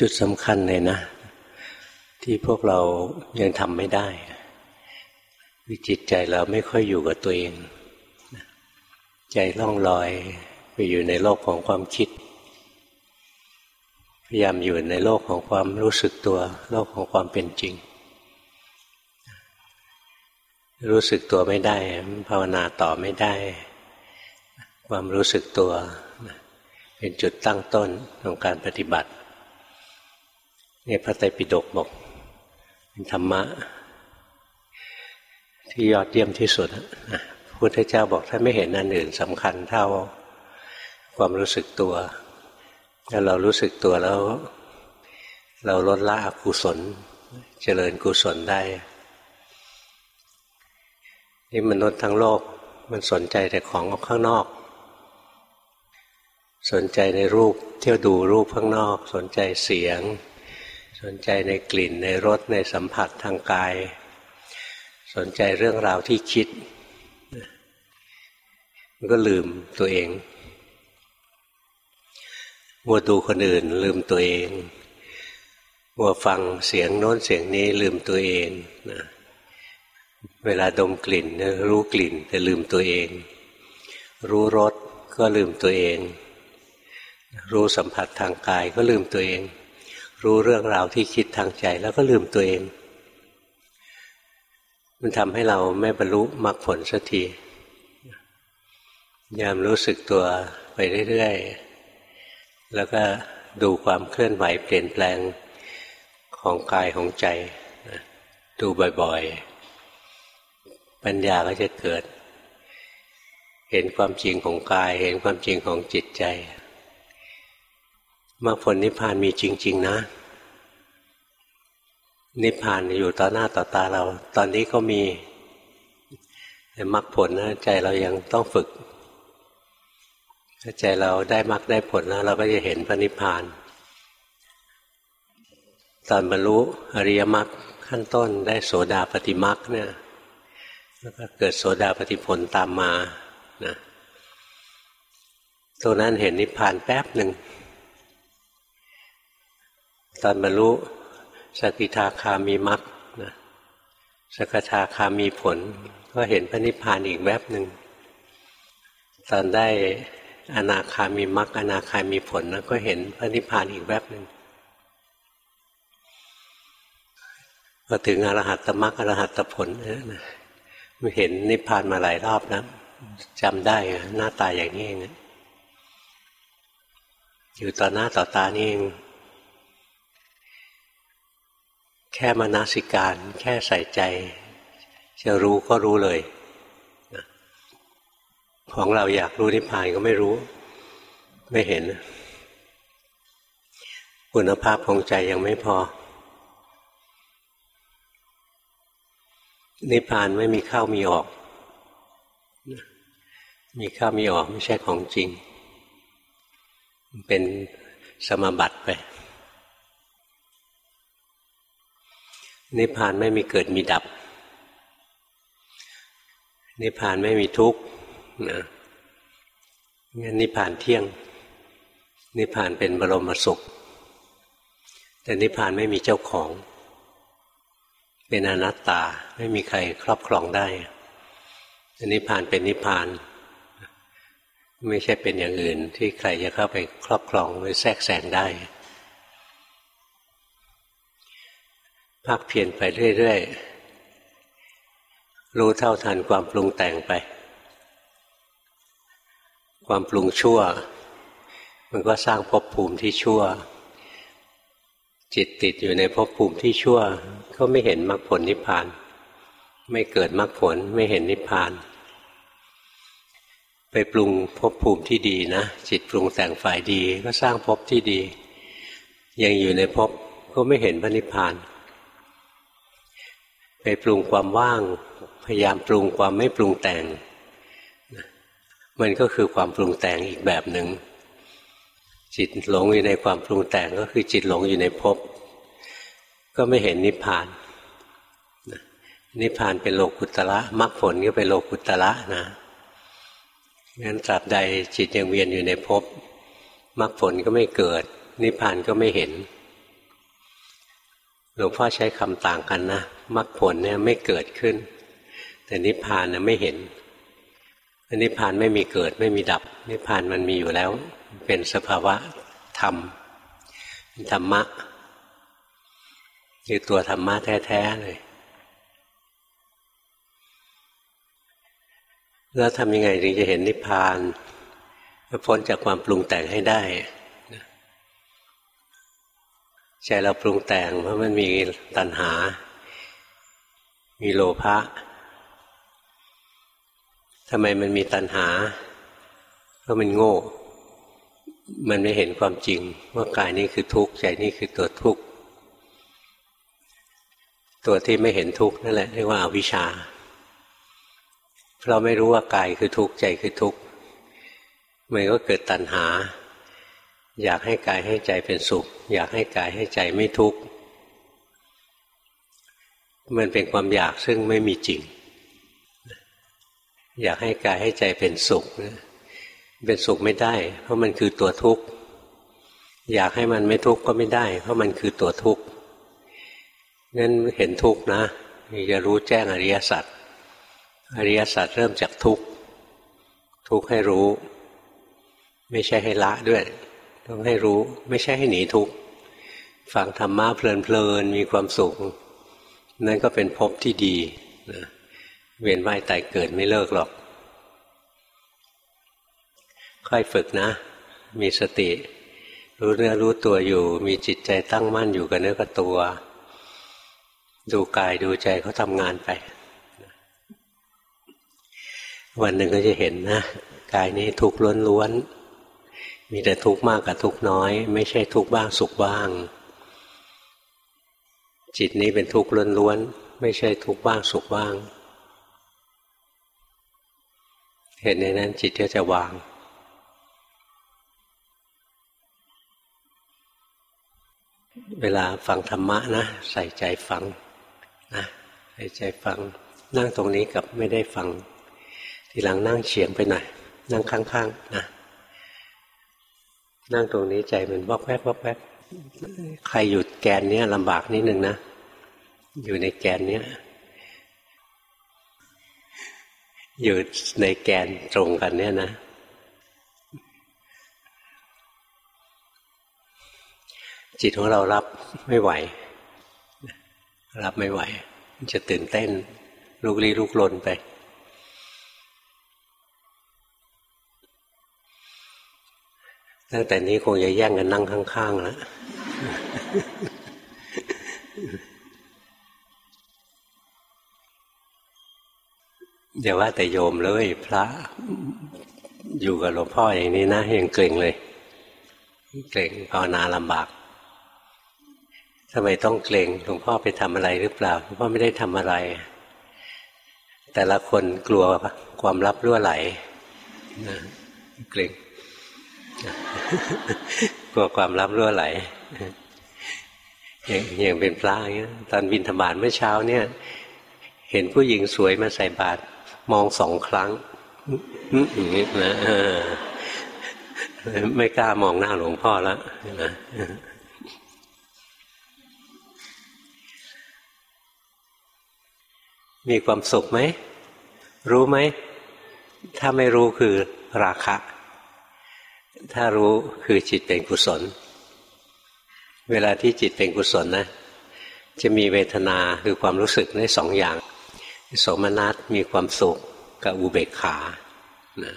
จุดสำคัญเลยนะ ที่พวกเรายังทำไม่ได้วิจิตใจเราไม่ค่อยอยู่กับตัวเอง ใจล่องลอยไปอยู่ในโลกของความคิด พยายามอยู่ในโลกของความรู้สึกตัว โลกของความเป็นจริง รู้สึกตัวไม่ได้ ภาวนาต่อไม่ได้ ความรู้สึกตัว เป็นจุดตั้งต้นของการปฏิบัติ นี่พระไตรปิฎกบอกเป็นธรรมะ ที่ยอดเยี่ยมที่สุดนะพุทธเจ้าบอกถ้าไม่เห็นอันอื่นสำคัญเท่าความรู้สึกตัวถ้าเรารู้สึกตัวแล้ว เราลดละอกุศล เจริญกุศลได้ นี่มนุษย์ทั้งโลกมันสนใจแต่ของข้างนอก สนใจในรูปเที่ยวดูรูปข้างนอก สนใจเสียง นใจในกลิ่นในรสในสัมผัสทางกาย สนใจเรื่องราวที่คิด มันก็ลืมตัวเองมัวดูคนอื่น ลืมตัวเองมัวฟังเสียงโน้นเสียงนี้ลืมตัวเองนะเวลาดมกลิ่นรู้กลิ่น แต่ลืมตัวเอง รู้รสก็ลืมตัวเอง รู้สัมผัสทางกายก็ลืมตัวเอง รู้เรื่องราวที่คิดทางใจแล้วก็ลืมตัวเอง มันทำให้เราไม่บรรลุมรรคผลสักทียามรู้สึกตัวไปเรื่อยๆ แล้วก็ดูความเคลื่อนไหวเปลี่ยนแปลงของกายของใจดูบ่อยๆ ปัญญาก็จะเกิด เห็นความจริงของกาย เห็นความจริงของจิตใจ มรรคผลนิพพานมีจริง ๆ นะ นิพพานอยู่ต่อหน้าต่อตาเรา ตอนนี้ก็มีแต่มรรคผลนะใจเรายังต้องฝึกถ้าใจเราได้มรรคได้ผลแล้ว เราก็จะเห็นพระนิพพาน ตอนบรรลุอริยมรรคขั้นต้นได้โสดาปฏิมรรคเนี่ยแล้วก็เกิดโสดาปฏิผลตามมานะตรงนั้นเห็นนิพพานแป๊บหนึ่ง ตอนบรรลุสกิทาคามีมรรคนะสกทาคามีผล ก็เห็นพระนิพพานอีกแวบหนึ่งตอนได้อนาคามีมรรคอนาคามีผลนะก็เห็นพระนิพพานอีกแวบหนึ่งพอถึงอรหัตมรรคอรหัตตผลนะเห็นนิพพานมาหลายรอบนะจำได้หน้าตาอย่างนี้เองอยู่ต่อหน้าต่อตานี่เอง แค่มานาสิการ แค่ใส่ใจ จะรู้ก็รู้เลยของเราอยากรู้นิพพานก็ไม่รู้ ไม่เห็น คุณภาพของใจยังไม่พอ นิพพานไม่มีเข้ามีออก มีเข้ามีออกไม่ใช่ของจริง เป็นสมบัติไป นิพพานไม่มีเกิดมีดับ นิพพานไม่มีทุกข์นะงั้นนิพพานเที่ยง นิพพานเป็นบรมสุข แต่นิพพานไม่มีเจ้าของ เป็นอนัตตาไม่มีใครครอบครองได้นิพพานเป็นนิพพาน ไม่ใช่เป็นอย่างอื่นที่ใครจะเข้าไปครอบครองหรือแทรกแซงได้ ภาคเพียรไปเรื่อยๆ รู้เท่าทันความปรุงแต่งไป ความปรุงชั่ว มันก็สร้างภพภูมิที่ชั่ว จิตติดอยู่ในภพภูมิที่ชั่ว ก็ไม่เห็นมรรคผลนิพพาน ไม่เกิดมรรคผลไม่เห็นนิพพาน ไปปรุงภพภูมิที่ดีนะ จิตปรุงแต่งฝ่ายดีก็สร้างภพที่ดี ยังอยู่ในภพก็ไม่เห็นพระนิพพาน ไปปรุงความว่าง พยายามปรุงความไม่ปรุงแต่ง มันก็คือความปรุงแต่งอีกแบบหนึ่งจิตหลงอยู่ในความปรุงแต่งก็คือจิตหลงอยู่ในภพก็ไม่เห็นนิพพาน นิพพานเป็นโลกุตละมรรคผลก็เป็นโลกุตละนะงั้นตราบใดจิตยังเวียนอยู่ในภพมรรคผลก็ไม่เกิด นิพพานก็ไม่เห็น หลวงพ่อใช้คำต่างกันนะมรรคผลเนี่ยไม่เกิดขึ้น แต่นิพพานเนี่ยไม่เห็นนิพพานไม่มีเกิดไม่มีดับ นิพพานมันมีอยู่แล้ว เป็นสภาวะธรรมธรรมะคือตัวธรรมะแท้ๆเลย แล้วทำยังไงถึงจะเห็นนิพพานพ้นจากความปรุงแต่งให้ได้ ใจเราปรุงแต่งเพราะมันมีตัณหา มีโลภะทำไมมันมีตัณหา เพราะมันโง่ มันไม่เห็นความจริง ว่ากายนี้คือทุกข์ใจนี้คือตัวทุกข์ ตัวที่ไม่เห็นทุกข์นั่นแหละเรียกว่าอาวิชชา เราไม่รู้ว่ากายคือทุกข์ใจคือทุกข์มันก็เกิดตัณหา อยากให้กายให้ใจเป็นสุข อยากให้กายให้ใจไม่ทุกข์มันเป็นความอยากซึ่งไม่มีจริง อยากให้กายให้ใจเป็นสุขเป็นสุขไม่ได้ เพราะมันคือตัวทุกข์อยากให้มันไม่ทุกข์ก็ไม่ได้ เพราะมันคือตัวทุกข์งั้นเห็นทุกข์นะจะรู้แจ้งอริยสัจอริยสัจเริ่มจากทุกข์ทุกข์ให้รู้ ไม่ใช่ให้ละด้วย ต้องให้รู้ ไม่ใช่ให้หนีทุกข์ฟังธรรมะเพลินๆมีความสุข นั่นก็เป็นภพที่ดีนะเวียนว่ายตายเกิดไม่เลิกหรอก ค่อยฝึกนะ มีสติ รู้เนื้อรู้ตัวอยู่ มีจิตใจตั้งมั่นอยู่กับเนื้อกับตัว ดูกายดูใจเขาทำงานไป วันหนึ่งก็จะเห็นนะ กายนี้ทุกข์ล้วนๆ มีแต่ทุกข์มากกับทุกข์น้อย ไม่ใช่ทุกข์บ้างสุขบ้าง จิตนี้เป็นทุกข์ล้วนๆไม่ใช่ทุกข์บ้างสุขบ้าง เห็นในนั้นจิตก็จะวาง เวลาฟังธรรมะนะ ใส่ใจฟังนะใส่ใจฟัง นั่งตรงนี้กับไม่ได้ฟัง ทีหลังนั่งเฉียงไปหน่อยนั่งข้างๆนะ นั่งตรงนี้ใจมันวอกแวกวอกแวกใครอยู่แกนเนี้ยลำบากนิดนึงนะ อยู่ในแกนเนี้ยอยู่ในแกนตรงกันเนี่ยนะจิตของเรารับไม่ไหว รับไม่ไหว จะตื่นเต้นลุกลี้ลุกลนไป ตั้งแต่นี้คงจะแย่งกันนั่งข้างๆแล้วเดี๋ยวว่าแต่โยมเลย พระอยู่กับหลวงพ่ออย่างนี้นะยังเกรงเลย เกรงภาวนาลำบากทำไมต้องเกรงหลวงพ่อไปทำอะไรหรือเปล่าหลวงพ่อไม่ได้ทำอะไร แต่ละคนกลัวความลับรั่วไหลนะเกรง กลัวความลับรั่วไหลอย่างอย่างเป็นพระอย่างเงี้ยตอนบินธบาตเมื่อเช้าเนี่ย เห็นผู้หญิงสวยมาใส่บาตรมองสองครั้งอย่างนี้นะไม่กล้ามองหน้าหลวงพ่อแล้วนะมีความสุขไหม รู้ไหม ถ้าไม่รู้คือราคะ ถ้ารู้คือจิตเป็นกุศล เวลาที่จิตเป็นกุศลนะ จะมีเวทนาคือความรู้สึกในสองอย่าง สมนัตมีความสุขกับอุเบกขานะ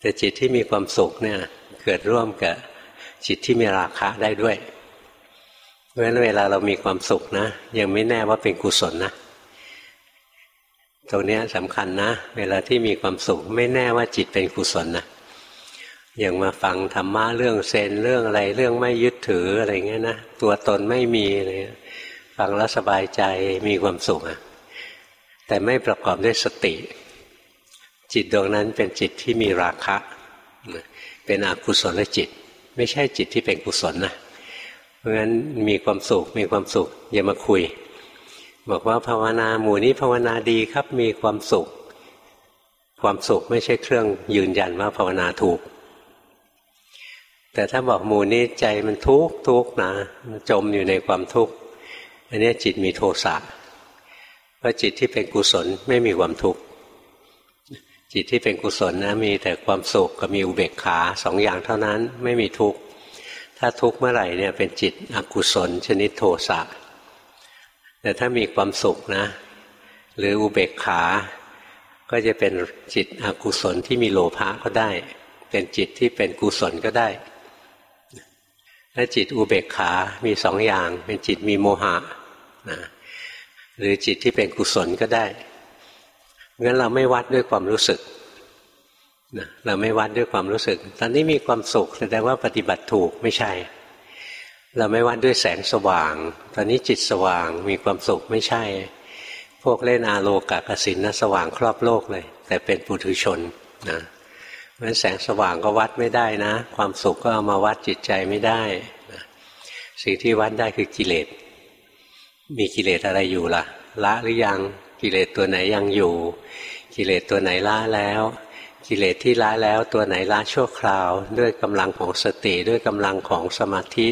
แต่จิตที่มีความสุขเนี่ยเกิดร่วมกับจิตที่มีราคะได้ด้วยเพราะฉะนั้นเวลาเรามีความสุขนะ ยังไม่แน่ว่าเป็นกุศลนะตรงนี้สำคัญนะ เวลาที่มีความสุขไม่แน่ว่าจิตเป็นกุศลนะ อย่างมาฟังธรรมะเรื่องเซนเรื่องอะไรเรื่องไม่ยึดถืออะไรเงี้ยนะตัวตนไม่มีอะไรฟังแล้วสบายใจมีความสุขอะแต่ไม่ประกอบด้วยสติ จิตดวงนั้นเป็นจิตที่มีราคะ เป็นอกุศลจิต ไม่ใช่จิตที่เป็นกุศลนะเพราะฉะนั้นมีความสุขมีความสุข อย่ามาคุย บอกว่าภาวนาหมู่นี้ภาวนาดีครับมีความสุข ความสุขไม่ใช่เครื่องยืนยันว่าภาวนาถูก แต่ถ้าบอกหมู่นี้ใจมันทุกข์ทุกข์นะจมอยู่ในความทุกข์อันนี้จิตมีโทสะเพราะจิตที่เป็นกุศลไม่มีความทุกข์จิตที่เป็นกุศลนะมีแต่ความสุขกับมีอุเบกขาสองอย่างเท่านั้นไม่มีทุกข์ถ้าทุกข์เมื่อไหร่เนี่ยเป็นจิตอกุศลชนิดโทสะแต่ถ้ามีความสุขนะ หรืออุเบกขา ก็จะเป็นจิตอกุศลที่มีโลภะก็ได้ เป็นจิตที่เป็นกุศลก็ได้ ถ้าจิตอุเบกขามีสองอย่าง เป็นจิตมีโมหะนะหรือจิตที่เป็นกุศลก็ได้งั้นเราไม่วัดด้วยความรู้สึกนะเราไม่วัดด้วยความรู้สึก ตอนนี้มีความสุขแสดงว่าปฏิบัติถูกไม่ใช่ เราไม่วัดด้วยแสงสว่าง ตอนนี้จิตสว่างมีความสุขไม่ใช่ พวกเล่นอาโลกากสินนะสว่างครอบโลกเลย แต่เป็นปุถุชนนะ เพราะแสงสว่างก็วัดไม่ได้นะ ความสุขก็เอามาวัดจิตใจไม่ได้สิ่งที่วัดได้คือกิเลส มีกิเลสอะไรอยู่ล่ะ ละหรือยังกิเลสตัวไหนยังอยู่ กิเลสตัวไหนละแล้ว กิเลสที่ละแล้วตัวไหนละชั่วคราว ด้วยกำลังของสติด้วยกำลังของสมาธิ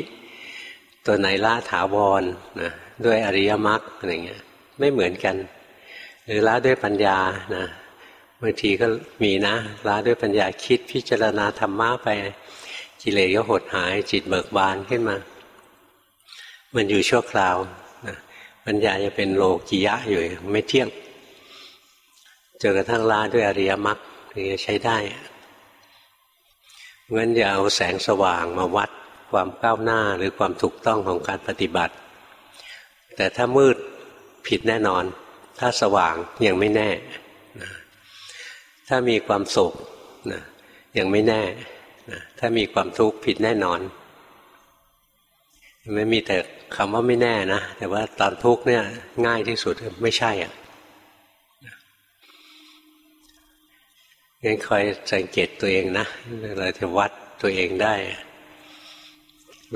ตัวไหนละถาวรนะด้วยอริยมรรคอะไรเงี้ยไม่เหมือนกัน หรือละด้วยปัญญานะ บางทีก็มีนะละด้วยปัญญาคิดพิจารณาธรรมะไป กิเลสก็หดหายจิตเบิกบานขึ้นมา มันอยู่ชั่วคราวนะปัญญาจะเป็นโลกิยะอยู่ไม่เที่ยงจนกระทั่งละด้วยอริยมรรคถึงจะใช้ได้งั้นอย่าเอาแสงสว่างมาวัดความก้าวหน้าหรือความถูกต้องของการปฏิบัติ แต่ถ้ามืดผิดแน่นอน ถ้าสว่างยังไม่แน่ ถ้ามีความสุขนะยังไม่แน่นะถ้ามีความทุกข์ผิดแน่นอน ไม่มีแต่คำว่าไม่แน่นะ แต่ว่าตอนทุกข์เนี่ยง่ายที่สุดไม่ใช่อะงั้นคอยสังเกตตัวเองนะเราจะวัดตัวเองได้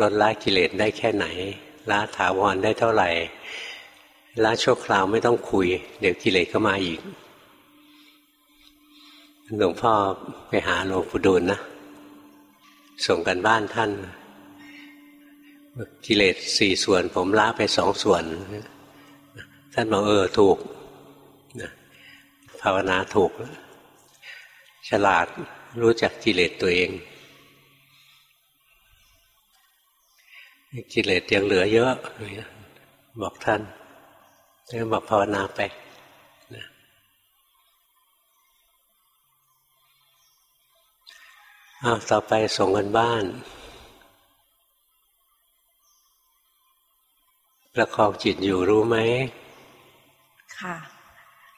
ลดละกิเลสได้แค่ไหนละถาวรได้เท่าไหร่ละชั่วคราวไม่ต้องคุย เดี๋ยวกิเลสก็มาอีก หลวงพ่อไปหาหลวงปู่ดูลนะ ส่งกันบ้านท่าน กิเลสสี่ส่วนผมละไปสองส่วน ท่านบอกเออถูกภาวนาถูก ฉลาดรู้จักกิเลสตัวเองกิเลสยังเหลือเยอะ บอกท่านแล้วบอกภาวนาไป อ้าวต่อไปส่งกันบ้าน ประคองจิตอยู่รู้ไหม ค่ะ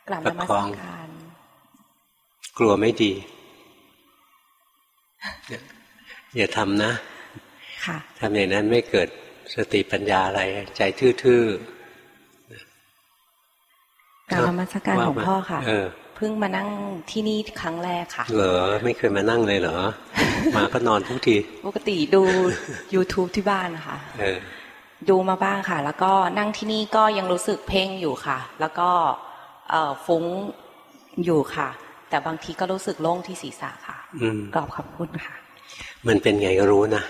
กลับมาสการกลัวไม่ดี อย่าทำนะทำอย่างนั้นไม่เกิดสติปัญญาอะไร ใจทื่อๆการมาสการหลวงพ่อค่ะ เพิ่งมานั่งที่นี่ครั้งแรกค่ะ เหรอไม่เคยมานั่งเลยเหรอ มาก็นอนทุกที ปกติดู YouTube ที่บ้านค่ะดูมาบ้างค่ะ แล้วก็นั่งที่นี่ก็ยังรู้สึกเพ่งอยู่ค่ะ แล้วก็ฟุ้งอยู่ค่ะ แต่บางทีก็รู้สึกโล่งที่ศีรษะค่ะกรอบขอบคุณค่ะ มันเป็นไงก็รู้นะ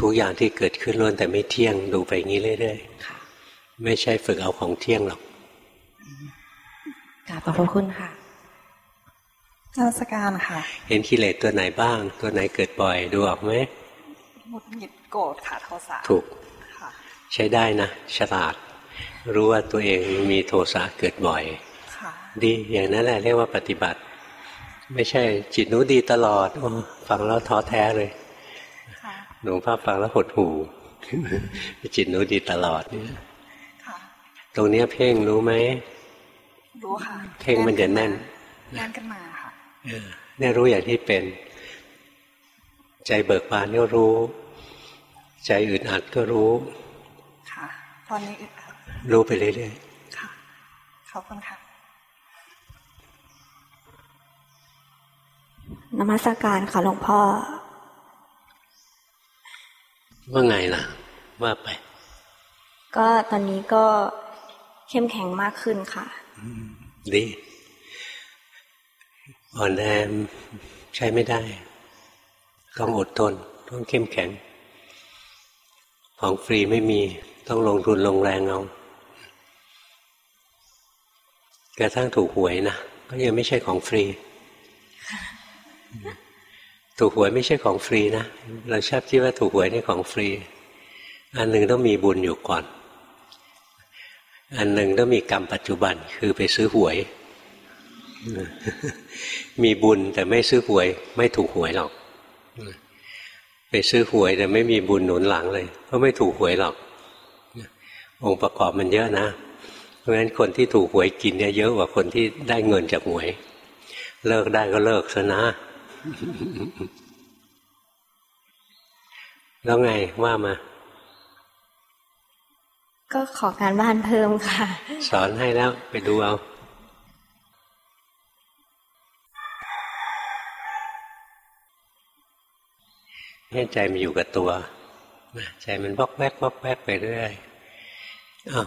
ทุกอย่างที่เกิดขึ้นล้วนแต่ไม่เที่ยงดูไปงี้เรื่อยๆไม่ใช่ฝึกเอาของเที่ยงหรอกกราบขอบคุณค่ะ นาสการค่ะ เห็นกิเลสตัวไหนบ้าง ตัวไหนเกิดบ่อยดูออกไหมหมดหงิดโกรธค่ะโทสะถูกใช้ได้นะฉลาด รู้ว่าตัวเองมีโทสะเกิดบ่อยดีอย่างนั้นแหละเรียกว่าปฏิบัติ ไม่ใช่จิตนู้ดีตลอดอฟังแล้วท้อแท้เลยหลวงพ่อฟังแล้วหดหูจิตรู้ดีตลอดเนี่ยตรงนี้เพ่งรู้ไหมรู้ค่ะ เพ่งมันจะแน่นแน่นกันมาค่ะ เนี่ยรู้อย่างที่เป็น ใจเบิกบานก็รู้ ใจอึดอัดก็รู้ ค่ะ ตอนนี้อึดอัดรู้ไปเรื่อยๆค่ะขอบคุณค่ะนมัสการค่ะหลวงพ่อ ว่าไงล่ะ ว่าไป ก็ตอนนี้ก็เข้มแข็งมากขึ้นค่ะดี อ่อนแอใช้ไม่ได้ ต้องอดทน ต้องเข้มแข็ง ของฟรีไม่มีต้องลงทุนลงแรงเอากระทั่งถูกหวยนะก็ยังไม่ใช่ของฟรี ถูกหวยไม่ใช่ของฟรีนะ เราชอบคิดว่าถูกหวยนี่ของฟรี อันหนึ่งต้องมีบุญอยู่ก่อน อันหนึ่งต้องมีกรรมปัจจุบันคือไปซื้อหวย มีบุญแต่ไม่ซื้อหวย ไม่ถูกหวยหรอกไปซื้อหวยแต่ไม่มีบุญหนุนหลังเลย ก็ไม่ถูกหวยหรอก องค์ประกอบมันเยอะนะ เพราะฉะนั้นคนที่ถูกหวยกินเนี่ยเยอะกว่าคนที่ได้เงินจากหวย เลิกได้ก็เลิกซะนะ แล้วไงว่ามา ก็ขอการบ้านเพิ่มค่ะ สอนให้แล้วไปดูเอา ให้ใจมันอยู่กับตัวใจมันวอกแวกวอกแวกไปเรื่อยอ้าว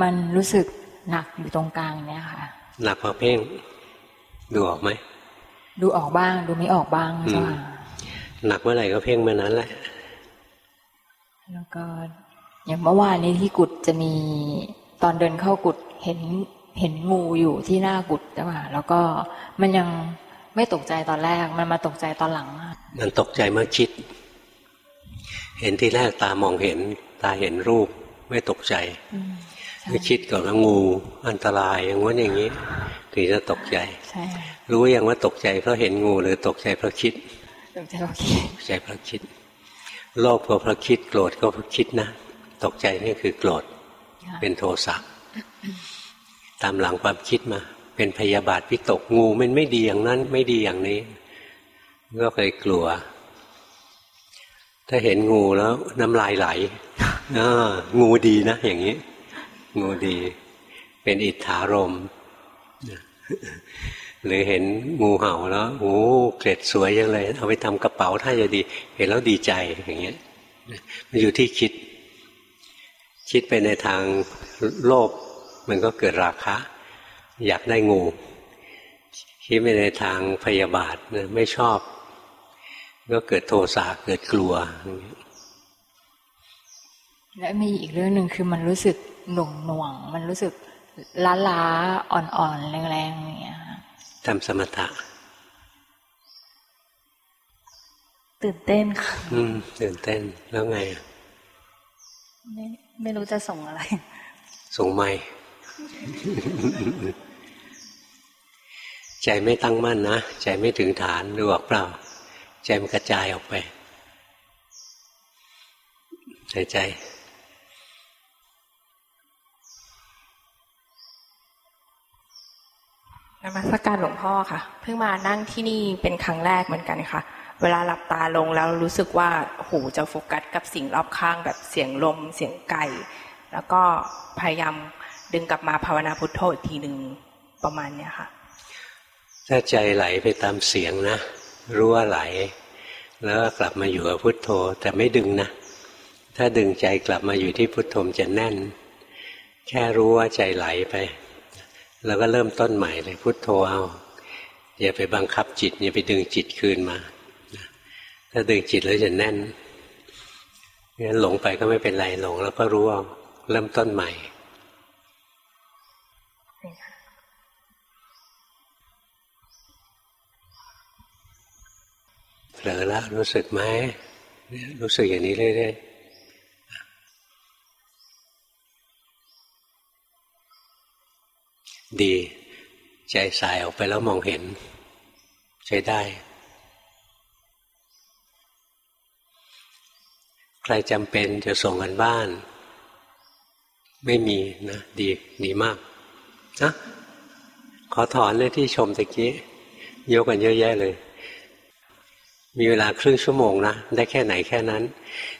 มันรู้สึกหนักอยู่ตรงกลางเนี่ยค่ะ หนักพอเพ่ง ดูออกไหม ดูออกบ้าง ดูไม่ออกบ้างจ้ะหนักเมื่อไหร่ก็เพ่งเมื่อนั้นแหละ แล้วก็ อย่างเมื่อวานนี้ที่กุดจะมีตอนเดินเข้ากุดเห็นเห็นงูอยู่ที่หน้ากุดจ้ะแล้วก็มันยัง ไม่ตกใจตอนแรก มันมาตกใจตอนหลัง มันตกใจเมื่อคิด เห็นที่แรกตามองเห็น ตาเห็นรูป ไม่ตกใจไม่คิดก่อนว่างูอันตรายอย่างว่าอย่างนี้ถึงจะตกใจรู้ยังว่าตกใจเพราะเห็นงูหรือตกใจเพราะคิดตกใจเพราะคิดตกใจเพราะคิดโลภก็เพราะคิดโกรธก็เพราะคิดนะตกใจนี่คือโกรธเป็นโทสะตามหลังความคิดมา เป็นพยาบาทวิตกงูมันไม่ดีอย่างนั้น ไม่ดีอย่างนี้ ก็เคยกลัว ถ้าเห็นงูแล้วน้ำลายไหลงูดีนะอย่างนี้ งูดี เป็นอิทธารมหรือเห็นงูเห่าแล้วโอ้เกล็ดสวยยังเลย เอาไปทำกระเป๋าถ้าจะดี เห็นแล้วดีใจอย่างเงี้ยมันอยู่ที่คิด คิดไปในทางโลภมันก็เกิดราคะ อยากได้งู คิดไปในทางพยาบาทไม่ชอบ ก็เกิดโทสะเกิดกลัว และมีอีกเรื่องหนึ่งคือมันรู้สึกหน่วงหน่วง มันรู้สึกล้าล้าอ่อนๆแรงๆอย่างเงี้ยทำสมถะตื่นเต้นค่ะอืมตื่นเต้นแล้วไงไม่ไม่รู้จะส่งอะไร ส่งไม่ ใจไม่ตั้งมั่นนะ ใจไม่ถึงฐานดูออกเปล่า ใจมันกระจายออกไปใจใจนมัสการหลวงพ่อค่ะ เพิ่งมานั่งที่นี่เป็นครั้งแรกเหมือนกันค่ะ เวลาหลับตาลงแล้วรู้สึกว่าหูจะโฟกัสกับสิ่งรอบข้างแบบเสียงลม เสียงไก่ แล้วก็พยายามดึงกลับมาภาวนาพุทโธอีกทีหนึ่งประมาณเนี้ยค่ะ ถ้าใจไหลไปตามเสียงนะ รู้ว่าไหล แล้วกลับมาอยู่กับพุทโธ แต่ไม่ดึงนะ ถ้าดึงใจกลับมาอยู่ที่พุทโธจะแน่น แค่รู้ว่าใจไหลไป แล้วก็เริ่มต้นใหม่เลยพุทโธเอา อย่าไปบังคับจิต อย่าไปดึงจิตคืนมา ถ้าดึงจิตแล้วจะแน่นงั้นหลงไปก็ไม่เป็นไรหลง แล้วก็รู้ว่าเริ่มต้นใหม่ ผลอแล้วรู้สึกไหมรู้สึกอย่างนี้เรื่อยๆดี ใจสายออกไปแล้วมองเห็น ใช้ได้ ใครจำเป็นจะส่งกันบ้าน ไม่มีนะ ดีดีมากนะขอถอนเลยที่ชมตะกี้ยกกันเยอะแยะเลย มีเวลาครึ่งชั่วโมงนะได้แค่ไหนแค่นั้น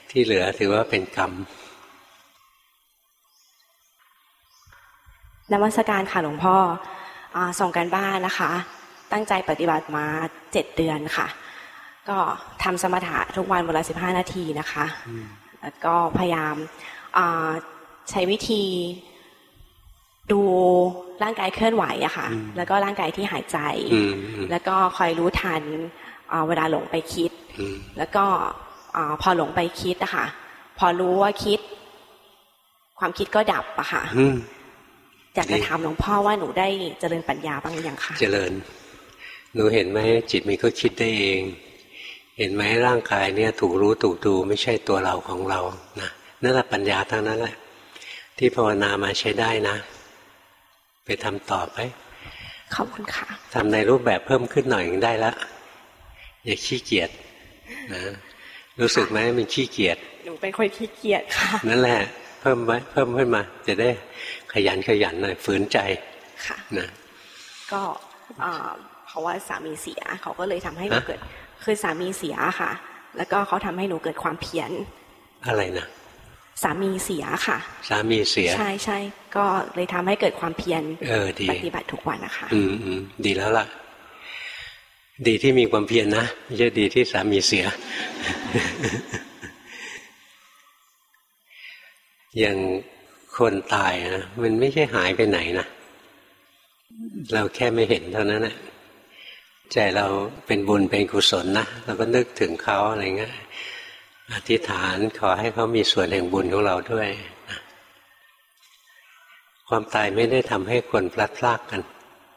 ที่เหลือถือว่าเป็นกรรมนมัสการค่ะหลวงพ่ออส่งการบ้านนะคะ ตั้งใจปฏิบัติมาเจ็ดเดือนค่ะ ก็ทำสมถะทุกวันวันละสิบห้านาทีนะคะ แล้วก็พยายามใช้วิธีดูร่างกายเคลื่อนไหวอะค่ะ แล้วก็ร่างกายที่หายใจ แล้วก็คอยรู้ทัน เวลาหลงไปคิด แล้วก็พอหลงไปคิดอะค่ะพอรู้ว่าคิด ความคิดก็ดับอะค่ะอยากจะถามหลวงพ่อว่าหนูได้เจริญปัญญาบ้างหรือยังคะเจริญ หนูเห็นไหมจิตมันก็คิดได้เอง เห็นไหมร่างกายเนี่ย ถูกรู้ถูกดูไม่ใช่ตัวเราของเรานะนั่นแหละปัญญาทั้งนั้นแหละ ที่ภาวนามาใช้ได้นะ ไปทำต่อไปขอบคุณค่ะทำในรูปแบบเพิ่มขึ้นหน่อยได้ละ อย่าขี้เกียจนะรู้สึกไหมมันขี้เกียจหนูเป็นคนขี้เกียจค่ะนั่นแหละ เพิ่มไว้เพิ่มขึ้นมา จะได้ขยันขยันหน่อยฝืนใจค่ะนะก็เพราะว่าสามีเสียเขาก็เลยทำให้หนูเกิดคือสามีเสียค่ะ แล้วก็เขาทำให้หนูเกิดความเพียรอะไรนะสามีเสียค่ะ สามีเสีย ใช่ใช่ก็เลยทำให้เกิดความเพียรเออดีปฏิบัติทุกวันนะคะ อืมอืมดีแล้วล่ะ ดีที่มีความเพียรนนะไม่ใช่ดีที่สามีเสีย อย่างคนตายนะมันไม่ใช่หายไปไหนนะเราแค่ไม่เห็นเท่านั้นแหละใจเราเป็นบุญเป็นกุศลนะเราก็นึกถึงเขาอะไรเงี้ยอธิษฐานขอให้เขามีส่วนแห่งบุญของเราด้วย ความตายไม่ได้ทำให้คนพลัดพรากกัน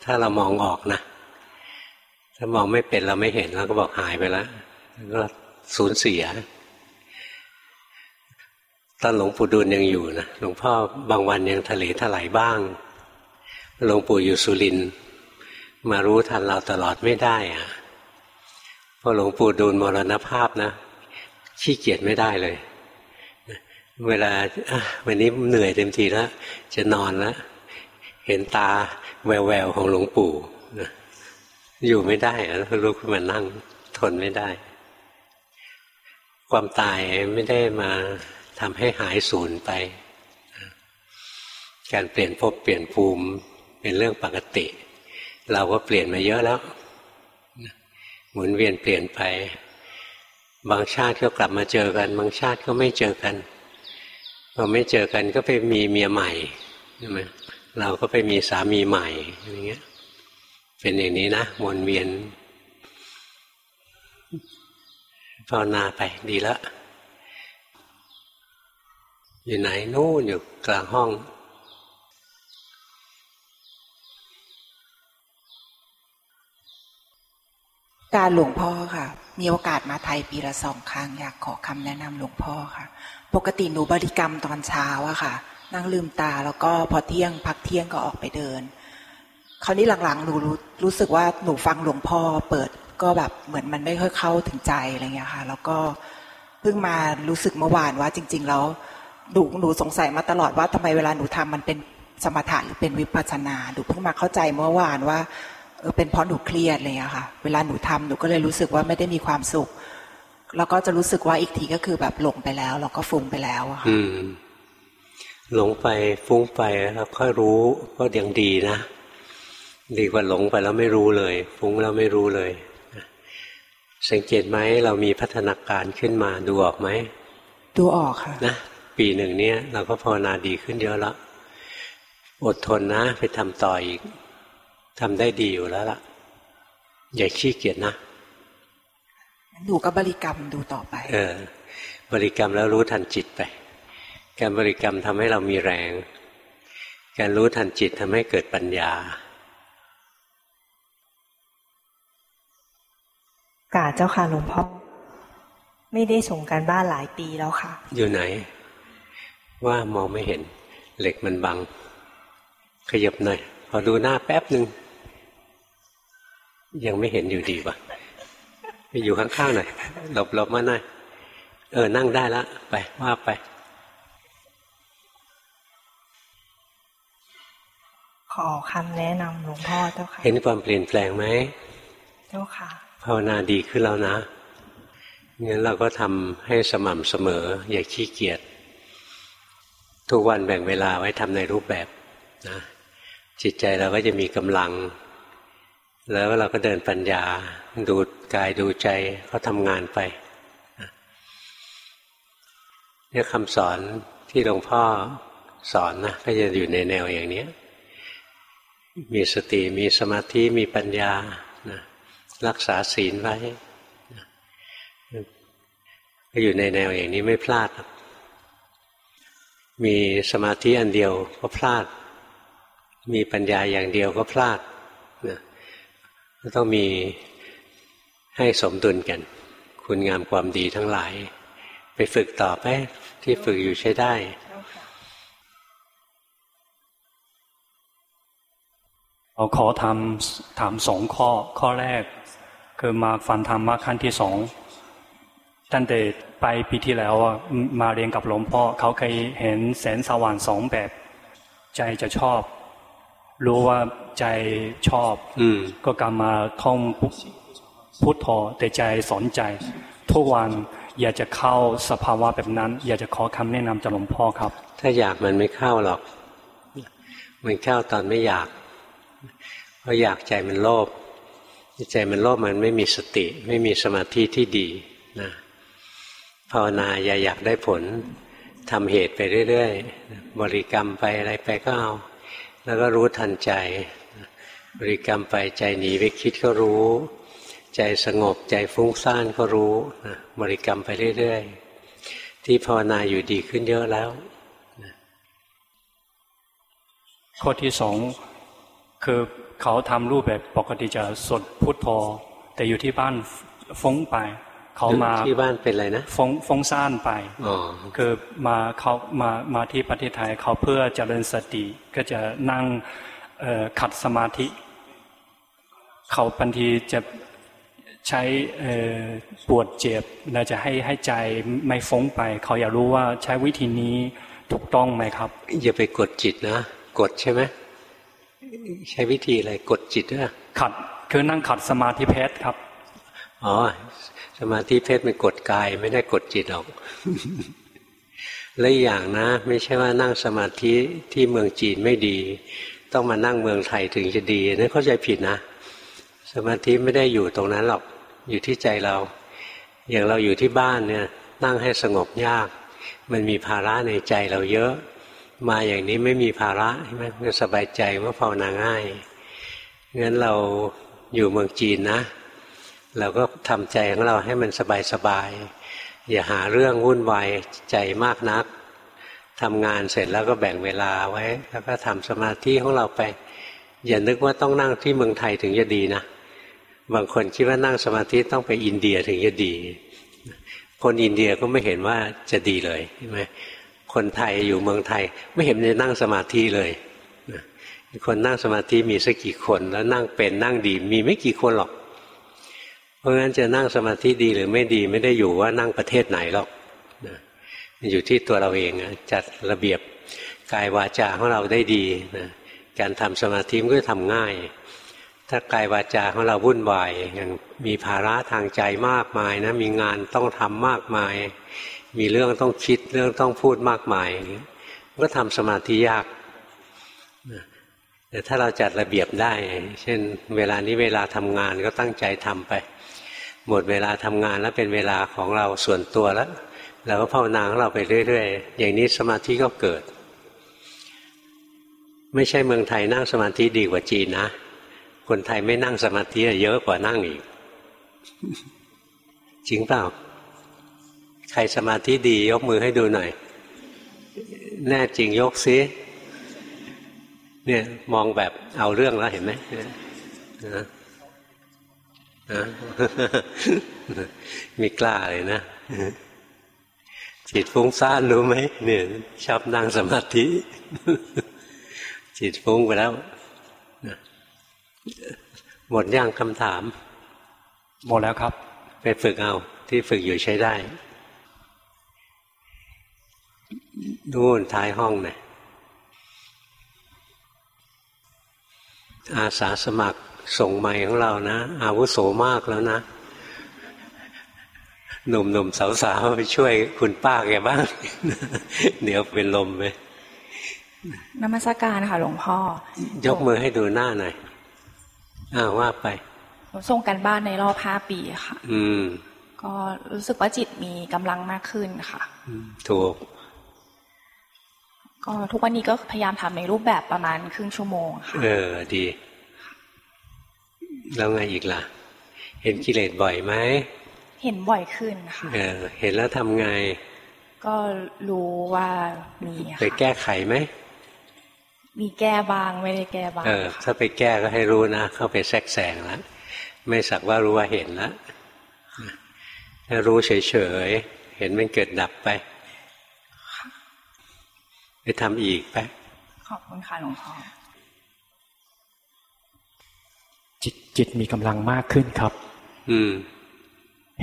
ถ้าเรามองออกนะ ถ้ามองไม่เป็นเราไม่เห็นเราก็บอกหายไปแล้วก็สูญเสีย ตอนหลวงปู่ดูลยังอยู่นะหลวงพ่อบางวันยังทะเลถลายบ้างหลวงปู่อยู่สุรินมารู้ทันเราตลอดไม่ได้อะพอหลวงปู่ดูลมรณภาพนะขี้เกียจไม่ได้เลย เวลาวันนี้เหนื่อยเต็มทีแล้ว จะนอนแล้ว เห็นตาแววๆของหลวงปู่ อยู่ไม่ได้ลุกขึ้นมานั่งทนไม่ได้ ความตายไม่ได้มาทำให้หายสูญไป การเปลี่ยนภพเปลี่ยนภูมิเป็นเรื่องปกติ เราก็เปลี่ยนมาเยอะแล้ว หมุนเวียนเปลี่ยนไป บางชาติก็กลับมาเจอกัน บางชาติก็ไม่เจอกันพอไม่เจอกันก็ไปมีเมียใหม่ใช่ไหมเราก็ไปมีสามีใหม่อย่างเงี้ย เป็นอย่างนี้นะวนเวียนภาวนาไปดีแล้วอยู่ไหนนู่นอยู่กลางห้อง การหลวงพ่อค่ะ มีโอกาสมาไทยปีละสองครั้งอยากขอคำแนะนำหลวงพ่อค่ะ ปกติหนูบริกรรมตอนเช้าอะค่ะ นั่งลืมตาแล้วก็พอเที่ยงพักเที่ยงก็ออกไปเดิน คราวนี้หลังๆหนูรู้รู้สึกว่าหนูฟังหลวงพ่อเปิดก็แบบเหมือนมันไม่ค่อยเข้าถึงใจอะไรเงี้ยค่ะ แล้วก็เพิ่งมารู้สึกเมื่อวานว่าจริง ๆ แล้วหนูหนูสงสัยมาตลอดว่าทำไมเวลาหนูทำมันเป็นสมถะหรือเป็นวิปัสสนาหนูเพิ่งมาเข้าใจเมื่อวานว่าเออเป็นเพราะหนูเครียดเลยอะค่ะ เวลาหนูทำหนูก็เลยรู้สึกว่าไม่ได้มีความสุข แล้วก็จะรู้สึกว่าอีกทีก็คือแบบหลงไปแล้วเราก็ฟุ้งไปแล้วอะค่ะหลงไปฟุ้งไปแล้วค่อยรู้ก็ยังดีนะ ดีกว่าหลงไปแล้วไม่รู้เลยฟุ้งแล้วไม่รู้เลย สังเกตไหมเรามีพัฒนาการขึ้นมาดูออกไหมดูออกค่ะนะปีหนึ่งเนี้ยเราก็ภาวนาดีขึ้นเยอะแล้วอดทนนะ ไปทำต่ออีกทำได้ดีอยู่แล้วล่ะ อย่าขี้เกียจนะดูก็บริกรรมดูต่อไป เออ บริกรรมแล้วรู้ทันจิตไป การบริกรรมทำให้เรามีแรง การรู้ทันจิตทำให้เกิดปัญญา กาเจ้าค่ะหลวงพ่อไม่ได้ส่งการบ้านหลายปีแล้วค่ะ อยู่ไหน ว่ามองไม่เห็น เหล็กมันบัง ขยับหน่อยพอดูหน้าแป๊บหนึ่งยังไม่เห็นอยู่ดีวะไปอยู่ข้างๆหน่อยหลบหลบมาหน่อยเออนั่งได้ละไปว่าไป ขอคำแนะนำหลวงพ่อเจ้าค่ะ เห็นความเปลี่ยนแปลงไหมเจ้าค่ะ ภาวนาดีขึ้นแล้วนะงั้นเราก็ทำให้สม่ำเสมอ อย่าขี้เกียจทุกวันแบ่งเวลาไว้ทำในรูปแบบนะจิตใจเราก็จะมีกำลัง แล้วเราก็เดินปัญญา ดูกายดูใจเขาทำงานไปเนี่ยคำสอนที่หลวงพ่อสอนนะก็จะอยู่ในแนวอย่างนี้มีสติมีสมาธิมีปัญญา รักษาศีลไว้ ก็อยู่ในแนวอย่างนี้ไม่พลาด มีสมาธิอันเดียวก็พลาด มีปัญญาอย่างเดียวก็พลาดนะต้องมีให้สมดุลกัน คุณงามความดีทั้งหลาย ไปฝึกต่อไปที่ฝึกอยู่ใช้ได้เราขอทำถามสองข้อ ข้อแรก คือมาฟันธรรมะขั้นที่สองตั้งแต่ไปปีที่แล้วมาเรียนกับหลวงพ่อเขาเคยเห็นแสงสว่างสองแบบ ใจจะชอบ รู้ว่าใจชอบ อืก็กลับมาท่องพุทโธแต่ใจสนใจ ทุกวันอยากจะเข้าสภาวะแบบนั้น อยากจะขอคำแนะนำจากหลวงพ่อครับ ถ้าอยากมันไม่เข้าหรอก มันเข้าตอนไม่อยากเพราะอยากใจมันโลภ ใจมันโลภมันไม่มีสติ ไม่มีสมาธิที่ดีนะภาวนาอย่าอยากได้ผลทำเหตุไปเรื่อยๆ บริกรรมไปอะไรไปก็เอา แล้วก็รู้ทันใจ บริกรรมไปใจหนีไปคิดก็รู้ ใจสงบใจฟุ้งซ่านก็รู้บริกรรมไปเรื่อยๆ ที่ภาวนาอยู่ดีขึ้นเยอะแล้วข้อที่สองคือ เขาทำรูปแบบปกติจะสดพุทโธ แต่อยู่ที่บ้านฟุ้งไป เขามาที่บ้านเป็นอะไรนะฟงฟงซ่านไปคือมาเขามามาที่ประเทศไทยเขาเพื่อเจริญสติก็จะนั่งขัดสมาธิ เขาบางทีจะใช้ปวดเจ็บเราจะให้ให้ใจไม่ฟงไป เขาอยากรู้ว่าใช้วิธีนี้ถูกต้องไหมครับ อย่าไปกดจิตนะ กดใช่ไหม ใช้วิธีอะไรกดจิตด้วยขัดคือนั่งขัดสมาธิเพชรครับอ๋อสมาธิเพชรมันกดกายไม่ได้กดจิตหรอกและอย่างนะ ไม่ใช่ว่านั่งสมาธิที่เมืองจีนไม่ดี ต้องมานั่งเมืองไทยถึงจะดีนั่นเข้าใจผิดนะ สมาธิไม่ได้อยู่ตรงนั้นหรอกอยู่ที่ใจเรา อย่างเราอยู่ที่บ้านเนี่ยนั่งให้สงบยาก มันมีภาระในใจเราเยอะ มาอย่างนี้ไม่มีภาระใช่ไหมสบายใจว่าภาวนาง่ายงั้นเราอยู่เมืองจีนนะเราก็ทำใจของเราให้มันสบายสบายอย่าหาเรื่องวุ่นวายใจมากนักทำงานเสร็จแล้วก็แบ่งเวลาไว้ แล้วก็ทำสมาธิของเราไป อย่านึกว่าต้องนั่งที่เมืองไทยถึงจะดีนะ บางคนคิดว่านั่งสมาธิต้องไปอินเดียถึงจะดี คนอินเดียก็ไม่เห็นว่าจะดีเลยใช่ไหม คนไทยอยู่เมืองไทย ไม่เห็นจะนั่งสมาธิเลยคนนั่งสมาธิมีสักกี่คน แล้วนั่งเป็นนั่งดี มีไม่กี่คนหรอก เพราะงั้นจะนั่งสมาธิดีหรือไม่ดีไม่ได้อยู่ว่านั่งประเทศไหนหรอกนอยู่ที่ตัวเราเองจัดระเบียบกายวาจาของเราได้ดีนะการทำสมาธิมันก็ทำง่าย ถ้ากายวาจาของเราวุ่นวายอย่างมีภาระทางใจมากมายนะมีงานต้องทำมากมาย มีเรื่องต้องคิดเรื่องต้องพูดมากมายก็ทำสมาธิยากแต่ถ้าเราจัดระเบียบได้ เช่น เวลานี้เวลาทำงานก็ตั้งใจทำไป หมดเวลาทำงานแล้วเป็นเวลาของเราส่วนตัวแล้วเราก็ภาวนาของเราไปเรื่อยๆ อย่างนี้สมาธิก็เกิด ไม่ใช่เมืองไทยนั่งสมาธิดีกว่าจีนนะ คนไทยไม่นั่งสมาธิเยอะกว่านั่งอีก จริงเปล่า ใครสมาธิดียกมือให้ดูหน่อย แน่จริงยกซิเนี่ยมองแบบเอาเรื่องแล้วเห็นไหมนะมีกล้าเลยนะจิตฟุ้งซ่านรู้ไหมเนี่ยชอบนั่งสมาธิ จิตฟุ้งไปแล้วหมดย่างคำถาม หมดแล้วครับ ไปฝึกเอาที่ฝึกอยู่ใช้ได้ นู่นท้ายห้องเนะ่ยอาสาสมัครส่งใหม่ของเรานะ อาวุโสมากแล้วนะหนุ่มๆสาวๆไปช่วยคุณป้าแกบ้าง เดี๋ยวเป็นลมไปนมัสการค่ะ หลวงพ่อ ยกมือให้ดูหน้าหน่อยอ้าวว่าไปส่งกันบ้านในรอบห้าปีค่ะ อืม ก็รู้สึกว่าจิตมีกำลังมากขึ้นค่ะ ถูก ก็ทุกวันนี้ก็พยายามทำในรูปแบบประมาณครึ่งชั่วโมงค่ะเออดี แล้วไงอีกล่ะ เห็นกิเลสบ่อยไหมเห็นบ่อยขึ้นค่ะเออ เห็นแล้วทำไง ก็รู้ว่ามีไปแก้ไขไหมมีแก้บ้างไม่ได้แก้บ้างเออ ถ้าไปแก้ก็ให้รู้นะเข้าไปแทรกแซงแล้วไม่สักว่ารู้ว่าเห็นแล้วถ้ารู้เฉยๆเห็นมันเกิดดับไป ไปทำอีกไปขอบคุณค่ะหลวงพ่อจิตจิตมีกำลังมากขึ้นครับ อืม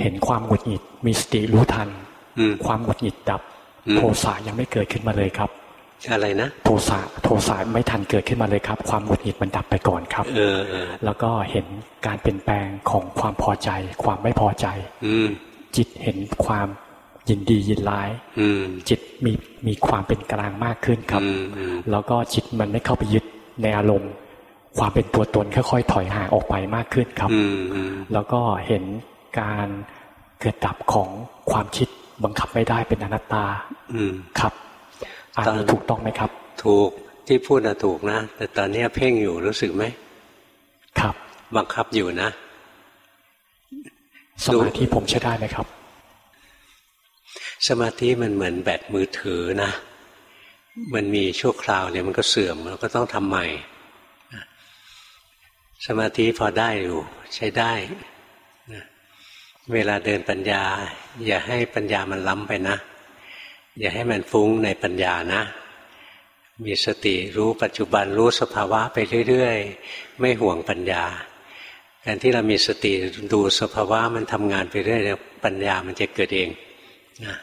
เห็นความหงุดหงิด มีสติรู้ทันความหงุดหงิดดับ โทสะยังไม่เกิดขึ้นมาเลยครับอะไรนะโทสะโทสะไม่ทันเกิดขึ้นมาเลยครับ ความหงุดหงิดมันดับไปก่อนครับ เออแล้วก็เห็นการเปลี่ยนแปลงของความพอใจ ความไม่พอใจ อืจิตเห็นความยินดียินร้ายจิต มีมีความเป็นกลางมากขึ้นครับ แล้วก็จิตมันไม่เข้าไปยึดในอารมณ์ ความเป็นตัวตนค่อยๆถอยห่างออกไปมากขึ้นครับ แล้วก็เห็นการเกิดดับของความคิดบังคับไม่ได้เป็นอนัตตาครับอันนี้ถูกต้องไหมครับ ถูกที่พูดนะถูกนะ แต่ตอนนี้เพ่งอยู่รู้สึกไหมครับ บังคับอยู่นะสมาธิผมใช้ได้ไหมครับ สมาธิมันเหมือนแบตมือถือนะ มันมีชั่วคราวเนี่ยมันก็เสื่อมเราก็ต้องทำใหม่ สมาธิพอได้อยู่ใช้ได้ เวลาเดินปัญญา อย่าให้ปัญญามันล้ำไปนะ อย่าให้มันฟุ้งในปัญญานะ มีสติรู้ปัจจุบันรู้สภาวะไปเรื่อยๆ ไม่ห่วงปัญญาการที่เรามีสติดูสภาวะมันทำงานไปเรื่อยปัญญามันจะเกิดเองนะ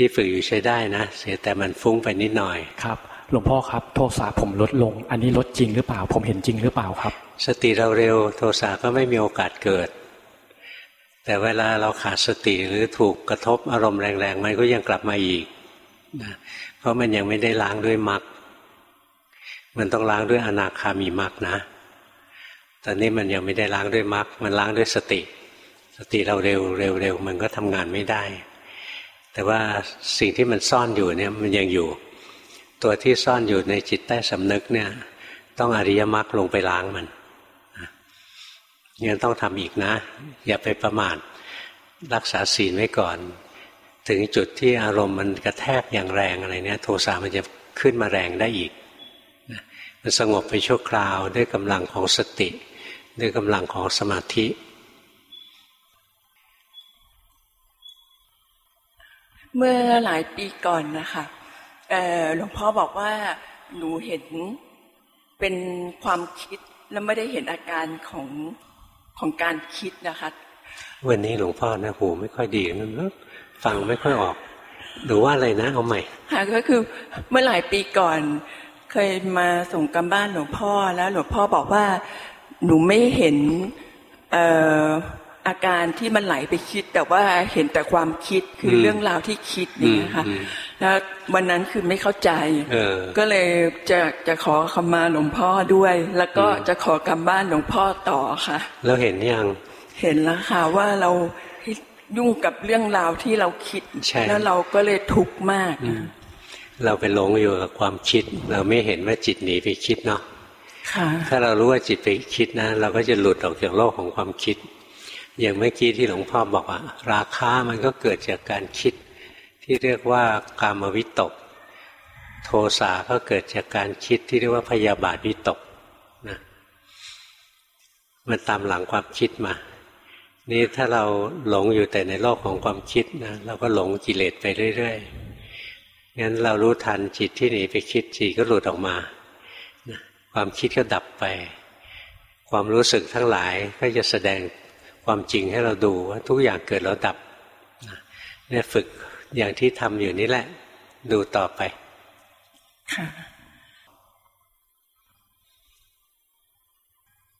ที่ฝึกอยู่ใช้ได้นะเสียแต่มันฟุ้งไปนิดหน่อยครับหลวงพ่อครับ โทสะผมลดลง อันนี้ลดจริงหรือเปล่า ผมเห็นจริงหรือเปล่าครับ สติเราเร็วโทสะก็ไม่มีโอกาสเกิด แต่เวลาเราขาดสติหรือถูกกระทบอารมณ์แรงๆมันก็ยังกลับมาอีกนะเพราะมันยังไม่ได้ล้างด้วยมรรคมันต้องล้างด้วยอนาคามีมรรคนะ ตอนนี้มันยังไม่ได้ล้างด้วยมรรคมันล้างด้วยสติ สติเราเร็วเร็วเร็วมันก็ทำงานไม่ได้ แต่ว่าสิ่งที่มันซ่อนอยู่เนี่ยมันยังอยู่ ตัวที่ซ่อนอยู่ในจิตใต้สำนึกเนี่ย ต้องอริยมรรคลงไปล้างมันยังต้องทำอีกนะ อย่าไปประมาทรักษาศีลไว้ก่อน ถึงจุดที่อารมณ์มันกระแทกอย่างแรงอะไรเนี่ย โทสะมันจะขึ้นมาแรงได้อีกมันสงบไปชั่วคราวด้วยกำลังของสติ ด้วยกำลังของสมาธิ เมื่อหลายปีก่อนนะคะหลวงพ่อบอกว่าหนูเห็นเป็นความคิดแล้วไม่ได้เห็นอาการของของการคิดนะคะ วันนี้หลวงพ่อนะหูไม่ค่อยดีนั่นฟังไม่ค่อยออกหรือว่าอะไรนะเอาใหม่ค่ะก็คือเมื่อหลายปีก่อน เคยมาส่งกำบ้านหลวงพ่อแล้วหลวงพ่อบอกว่าหนูไม่เห็น อาการที่มันไหลไปคิด แต่ว่าเห็นแต่ความคิดคือเรื่องราวที่คิดนี่นะคะแล้ววันนั้นคือไม่เข้าใจก็เลยจะจะขอคำมาหลวงพ่อด้วย แล้วก็จะขอกำบ้านหลวงพ่อต่อค่ะ แล้วเห็นยังเห็นแล้วค่ะว่าเรายุ่งกับเรื่องราวที่เราคิด แล้วเราก็เลยทุกข์มาก เราไปหลงอยู่กับความคิด เราไม่เห็นว่าจิตหนีไปคิดเนาะถ้าเรารู้ว่าจิตไปคิดนะ เราก็จะหลุดออกจากโลกของความคิด อย่างเมื่อกี้ที่หลวงพ่อบอกว่าราคามันก็เกิดจากการคิด ที่เรียกว่ากามวิตก โทสะก็เกิดจากการคิดที่เรียกว่าพยาบาทวิตกนะมันตามหลังความคิดมา นี่ถ้าเราหลงอยู่แต่ในโลกของความคิดนะเราก็หลงกิเลสไปเรื่อยๆงั้นเรารู้ทันจิตที่หนีไปคิดจิตก็หลุดออกมานะความคิดก็ดับไป ความรู้สึกทั้งหลายก็จะแสดง ความจริงให้เราดูว่าทุกอย่างเกิดแล้วดับเนี่ยฝึกอย่างที่ทำอยู่นี่แหละ ดูต่อไป ค่ะ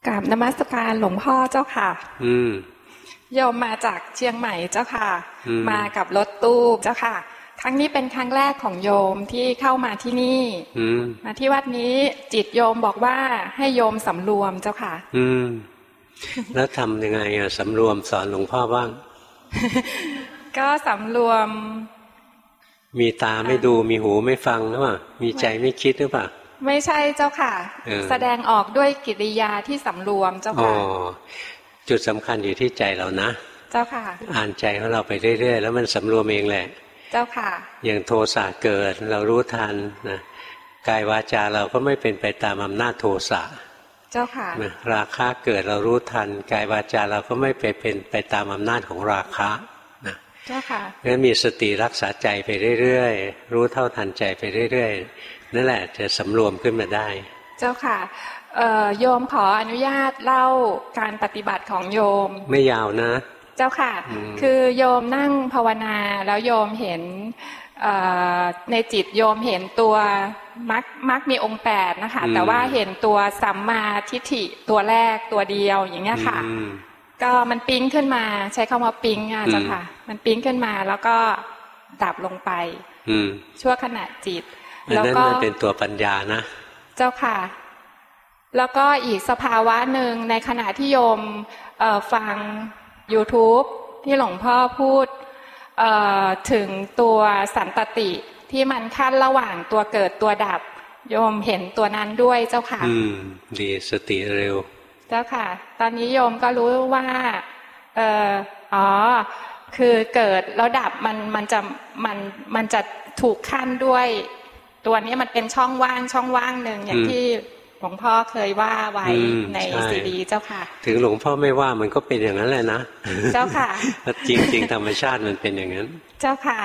กราบนมัสการหลวงพ่อเจ้าค่ะ อืมโยมมาจากเชียงใหม่เจ้าค่ะ มากับรถตู้เจ้าค่ะ ครั้งนี้เป็นครั้งแรกของโยมที่เข้ามาที่นี่มาที่วัดนี้จิตโยมบอกว่าให้โยมสำรวมเจ้าค่ะ อืม แล้วทำยังไงอะสำรวมสอนหลวงพ่อบ้าง ก็สำรวม มีตาไม่ดูมีหูไม่ฟังหรือเปล่ามีใจไม่คิดหรือเปล่าไม่ใช่เจ้าค่ะ แสดงออกด้วยกิริยาที่สำรวมเจ้าค่ะจุดสำคัญอยู่ที่ใจเรานะ เจ้าค่ะ อ่านใจของเราไปเรื่อยๆ แล้วมันสำรวมเองแหละ เจ้าค่ะ อย่างโทสะเกิดเรารู้ทันนะกายวาจาเราก็ไม่เป็นไปตามอำนาจโทสะ เจ้าค่ะราคะเกิดเรารู้ทันกายวาจาเราก็ไม่ไปเป็นไปตามอำนาจของราคะนะเจ้าค่ะงั้นมีสติรักษาใจไปเรื่อยๆรู้เท่าทันใจไปเรื่อยๆนั่นแหละจะสำรวมขึ้นมาได้ เจ้าค่ะโยมขออนุญาตเล่าการปฏิบัติของโยม ไม่ยาวนะ เจ้าค่ะ คือโยมนั่งภาวนาแล้วโยมเห็นในจิตโยมเห็นตัว มักมักมีองค์แปดนะคะ แต่ว่าเห็นตัวสัมมาทิฏฐิตัวแรกตัวเดียวอย่างเงี้ยค่ะ ก็มันปิ้งขึ้นมา ใช้คำว่าปิ้งอะเจ้าค่ะ มันปิ้งขึ้นมาแล้วก็ดับลงไปชั่วขณะจิต แล้วก็เป็นตัวปัญญานะเจ้าค่ะ แล้วก็อีกสภาวะหนึ่งในขณะที่โยมฟัง YouTube ที่หลวงพ่อพูดถึงตัวสันตติ ที่มันขั้นระหว่างตัวเกิดตัวดับ โยมเห็นตัวนั้นด้วยเจ้าค่ะ อืม ดีสติเร็ว เจ้าค่ะ ตอนนี้โยมก็รู้ว่า เอออ๋อ คือเกิดแล้วดับมันมันจะมันมันจะถูกขั้นด้วย ตัวนี้มันเป็นช่องว่างช่องว่างหนึ่งอย่างที่หลวงพ่อเคยว่าไว้ในซีดีเจ้าค่ะ ถึงหลวงพ่อไม่ว่ามันก็เป็นอย่างนั้นแหละนะ เจ้าค่ะ จริงจริงธรรมชาติมันเป็นอย่างนั้น เจ้าค่ะ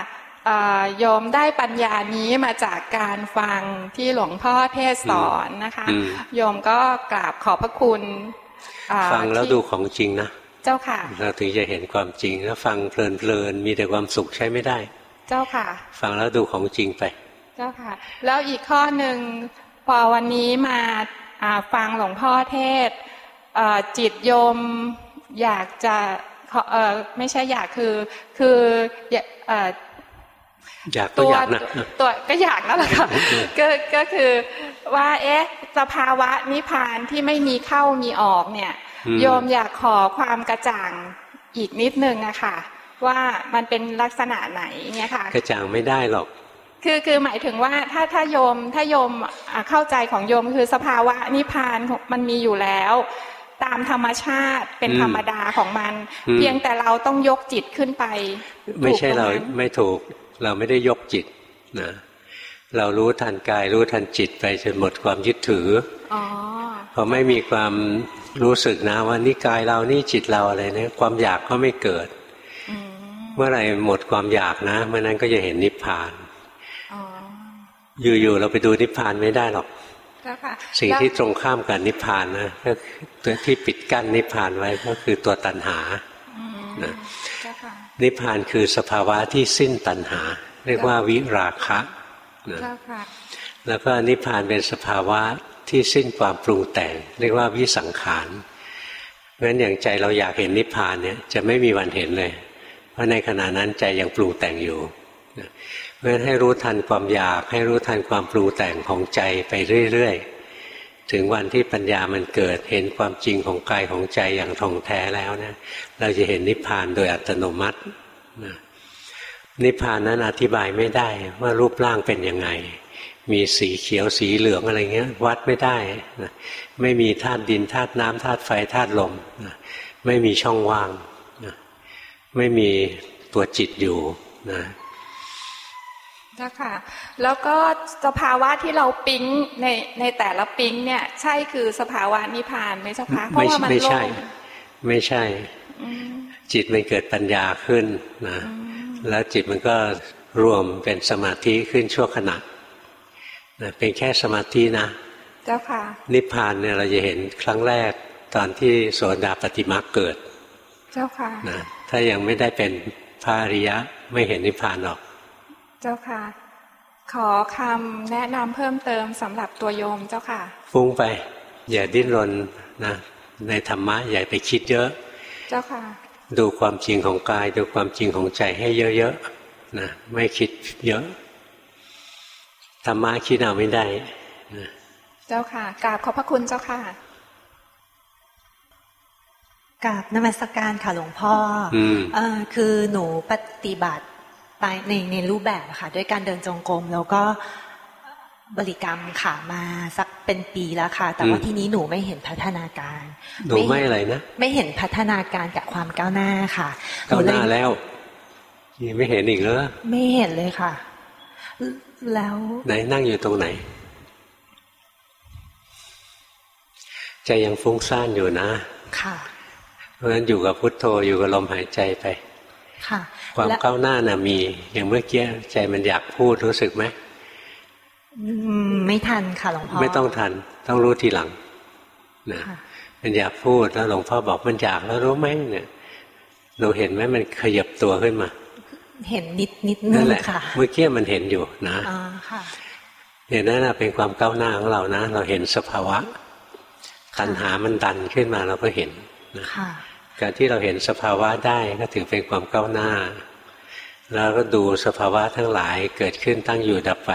โยมได้ปัญญานี้มาจากการฟังที่หลวงพ่อเทศสอนนะคะ โยมก็กราบขอบพระคุณฟังแล้วดูของจริงนะ เจ้าค่ะ เราถึงจะเห็นความจริงถ้าฟังเพลินๆมีแต่ความสุขใช้ไม่ได้ เจ้าค่ะ ฟังแล้วดูของจริงไป เจ้าค่ะ แล้วอีกข้อหนึ่งพอวันนี้มาฟังหลวงพ่อเทศจิตโยมอยากจะไม่ใช่อยากคือคือ อยากตัวอยากนะตัวก็อยากนั่นแหละค่ะก็ก็คือว่าเอ๊ะสภาวะนิพพานที่ไม่มีเข้ามีออกเนี่ย โยมอยากขอความกระจ่างอีกนิดนึงอะค่ะ ว่ามันเป็นลักษณะไหนเนี่ยค่ะ กระจ่างไม่ได้หรอก คือคือหมายถึงว่าถ้าถ้าโยมถ้าโยมเข้าใจของโยมคือสภาวะนิพพานมันมีอยู่แล้วตามธรรมชาติเป็นธรรมดาของมัน เพียงแต่เราต้องยกจิตขึ้นไป ไม่ใช่เราไม่ถูก เราไม่ได้ยกจิตนะเรารู้ทันกายรู้ทันจิตไปจนหมดความยึดถืออพอไม่มีความรู้สึกนะว่านี่กายเรานี่จิตเราอะไรเนี่ยความอยากก็ไม่เกิด เมื่อไหร่หมดความอยากนะเมื่อนั้นก็จะเห็นนิพพานอยู่ๆเราไปดูนิพพานไม่ได้หรอกสิ่งที่ตรงข้ามกับนิพพานนะก็ตัวที่ปิดกั้นนิพพานไว้ก็คือตัวตัณหา นะนิพพานคือสภาวะที่สิ้นตัณหา เรียกว่าวิราคะนะแล้วก็นิพพานเป็นสภาวะที่สิ้นความปรุงแต่ง เรียกว่าวิสังขารเพราะฉะนั้นอย่างใจเราอยากเห็นนิพพานเนี่ยจะไม่มีวันเห็นเลย เพราะในขณะนั้นใจยังปรุงแต่งอยู่เพราะฉะนั้นให้รู้ทันความอยาก ให้รู้ทันความปรุงแต่งของใจไปเรื่อยๆ ถึงวันที่ปัญญามันเกิดเห็นความจริงของกายของใจอย่างท่องแท้แล้วนะเราจะเห็นนิพพานโดยอัตโนมัตินิพพานนั้นอธิบายไม่ได้ว่ารูปร่างเป็นยังไง มีสีเขียวสีเหลืองอะไรเงี้ย วัดไม่ได้นะไม่มีธาตุดินธาตุน้ำธาตุไฟธาตุลมนะไม่มีช่องว่างนะไม่มีตัวจิตอยู่นะ นะคะแล้วก็สภาวะที่เราปิ๊งในในแต่ละปิ๊งเนี่ย ใช่คือสภาวะนิพพานไหมเจ้าคะเพราะว่ามันไม่ใช่ ไม่ใช่ จิตมันเกิดปัญญาขึ้นนะแล้วจิตมันก็รวมเป็นสมาธิขึ้นชั่วขณะนะเป็นแค่สมาธินะ เจ้าค่ะ นิพพานเนี่ยเราจะเห็นครั้งแรกตอนที่โสดาปฏิมาเกิด เจ้าค่ะนะถ้ายังไม่ได้เป็นพระอริยะไม่เห็นนิพพานหรอก เจ้าค่ะ ขอคำแนะนำเพิ่มเติมสำหรับตัวโยมเจ้าค่ะ ฟุ้งไป อย่าดิ้นรนนะในธรรมะอย่าไปคิดเยอะ เจ้าค่ะ ดูความจริงของกาย ดูความจริงของใจให้เยอะๆนะไม่คิดเยอะธรรมะคิดเอาไม่ได้นะเจ้าค่ะกราบขอบพระคุณเจ้าค่ะกราบนมัสการค่ะหลวงพ่ออคือหนูปฏิบัติ ไปในในรูปแบบค่ะ ด้วยการเดินจงกรมแล้วก็บริกรรมค่ะมาสักเป็นปีแล้วค่ะ แต่ว่าที่นี้หนูไม่เห็นพัฒนาการหนูไม่อะไรนะไม่เห็นพัฒนาการกับความก้าวหน้าค่ะก้าวหน้าแล้วยังไม่เห็นอีกเหรอไม่เห็นเลยค่ะ แล้วไหนนั่งอยู่ตรงไหนใจยังฟุ้งซ่านอยู่นะ ค่ะ เพราะฉะนั้นอยู่กับพุทโธอยู่กับลมหายใจไป ค่ะ ความก้าวหน้าน่ะมี อย่างเมื่อกี้ใจมันอยากพูดรู้สึกไหมไม่ทันค่ะหลวงพ่อไม่ต้องทัน ต้องรู้ทีหลังนะมันอยากพูดแล้วหลวงพ่อบอกมันอยากแล้วรู้ไหมเนี่ยเราเห็นไหมมันขยับตัวขึ้นมา เห็นนิดนิดนึงค่ะเมื่อกี้มันเห็นอยู่นะอ๋อค่ะเห็นนั่นเป็นความก้าวหน้าของเรานะ เราเห็นสภาวะ ตัณหามันดันขึ้นมาเราก็เห็นนะ การที่เราเห็นสภาวะได้ก็ถือเป็นความก้าวหน้า แล้วก็ดูสภาวะทั้งหลายเกิดขึ้นตั้งอยู่ดับไป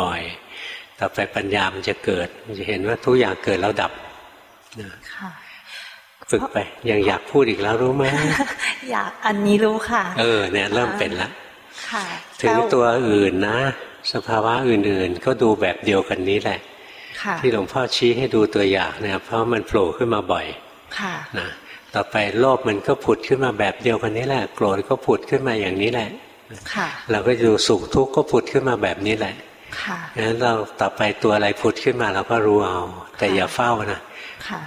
บ่อย ๆ ต่อไปปัญญามันจะเกิดมันจะเห็นว่าทุกอย่างเกิดแล้วดับฝึกไปยังอยากพูดอีกแล้วรู้ไหมอยากอันนี้รู้ค่ะ เออเนี่ยเริ่มเป็นละถึงตัวอื่นนะ สภาวะอื่นๆ ก็ดูแบบเดียวกันนี้แหละที่หลวงพ่อชี้ให้ดูตัวอย่างเนี่ยเพราะมันโผล่ขึ้นมาบ่อยนะ ต่อไปโลภมันก็ผุดขึ้นมาแบบเดียวกันนี้แหละ โกรธก็ผุดขึ้นมาอย่างนี้แหละเราก็ดูสุขทุกข์ก็ผุดขึ้นมาแบบนี้แหละงั้นเราต่อไปตัวอะไรผุดขึ้นมาเราก็รู้เอา แต่อย่าเฝ้านะ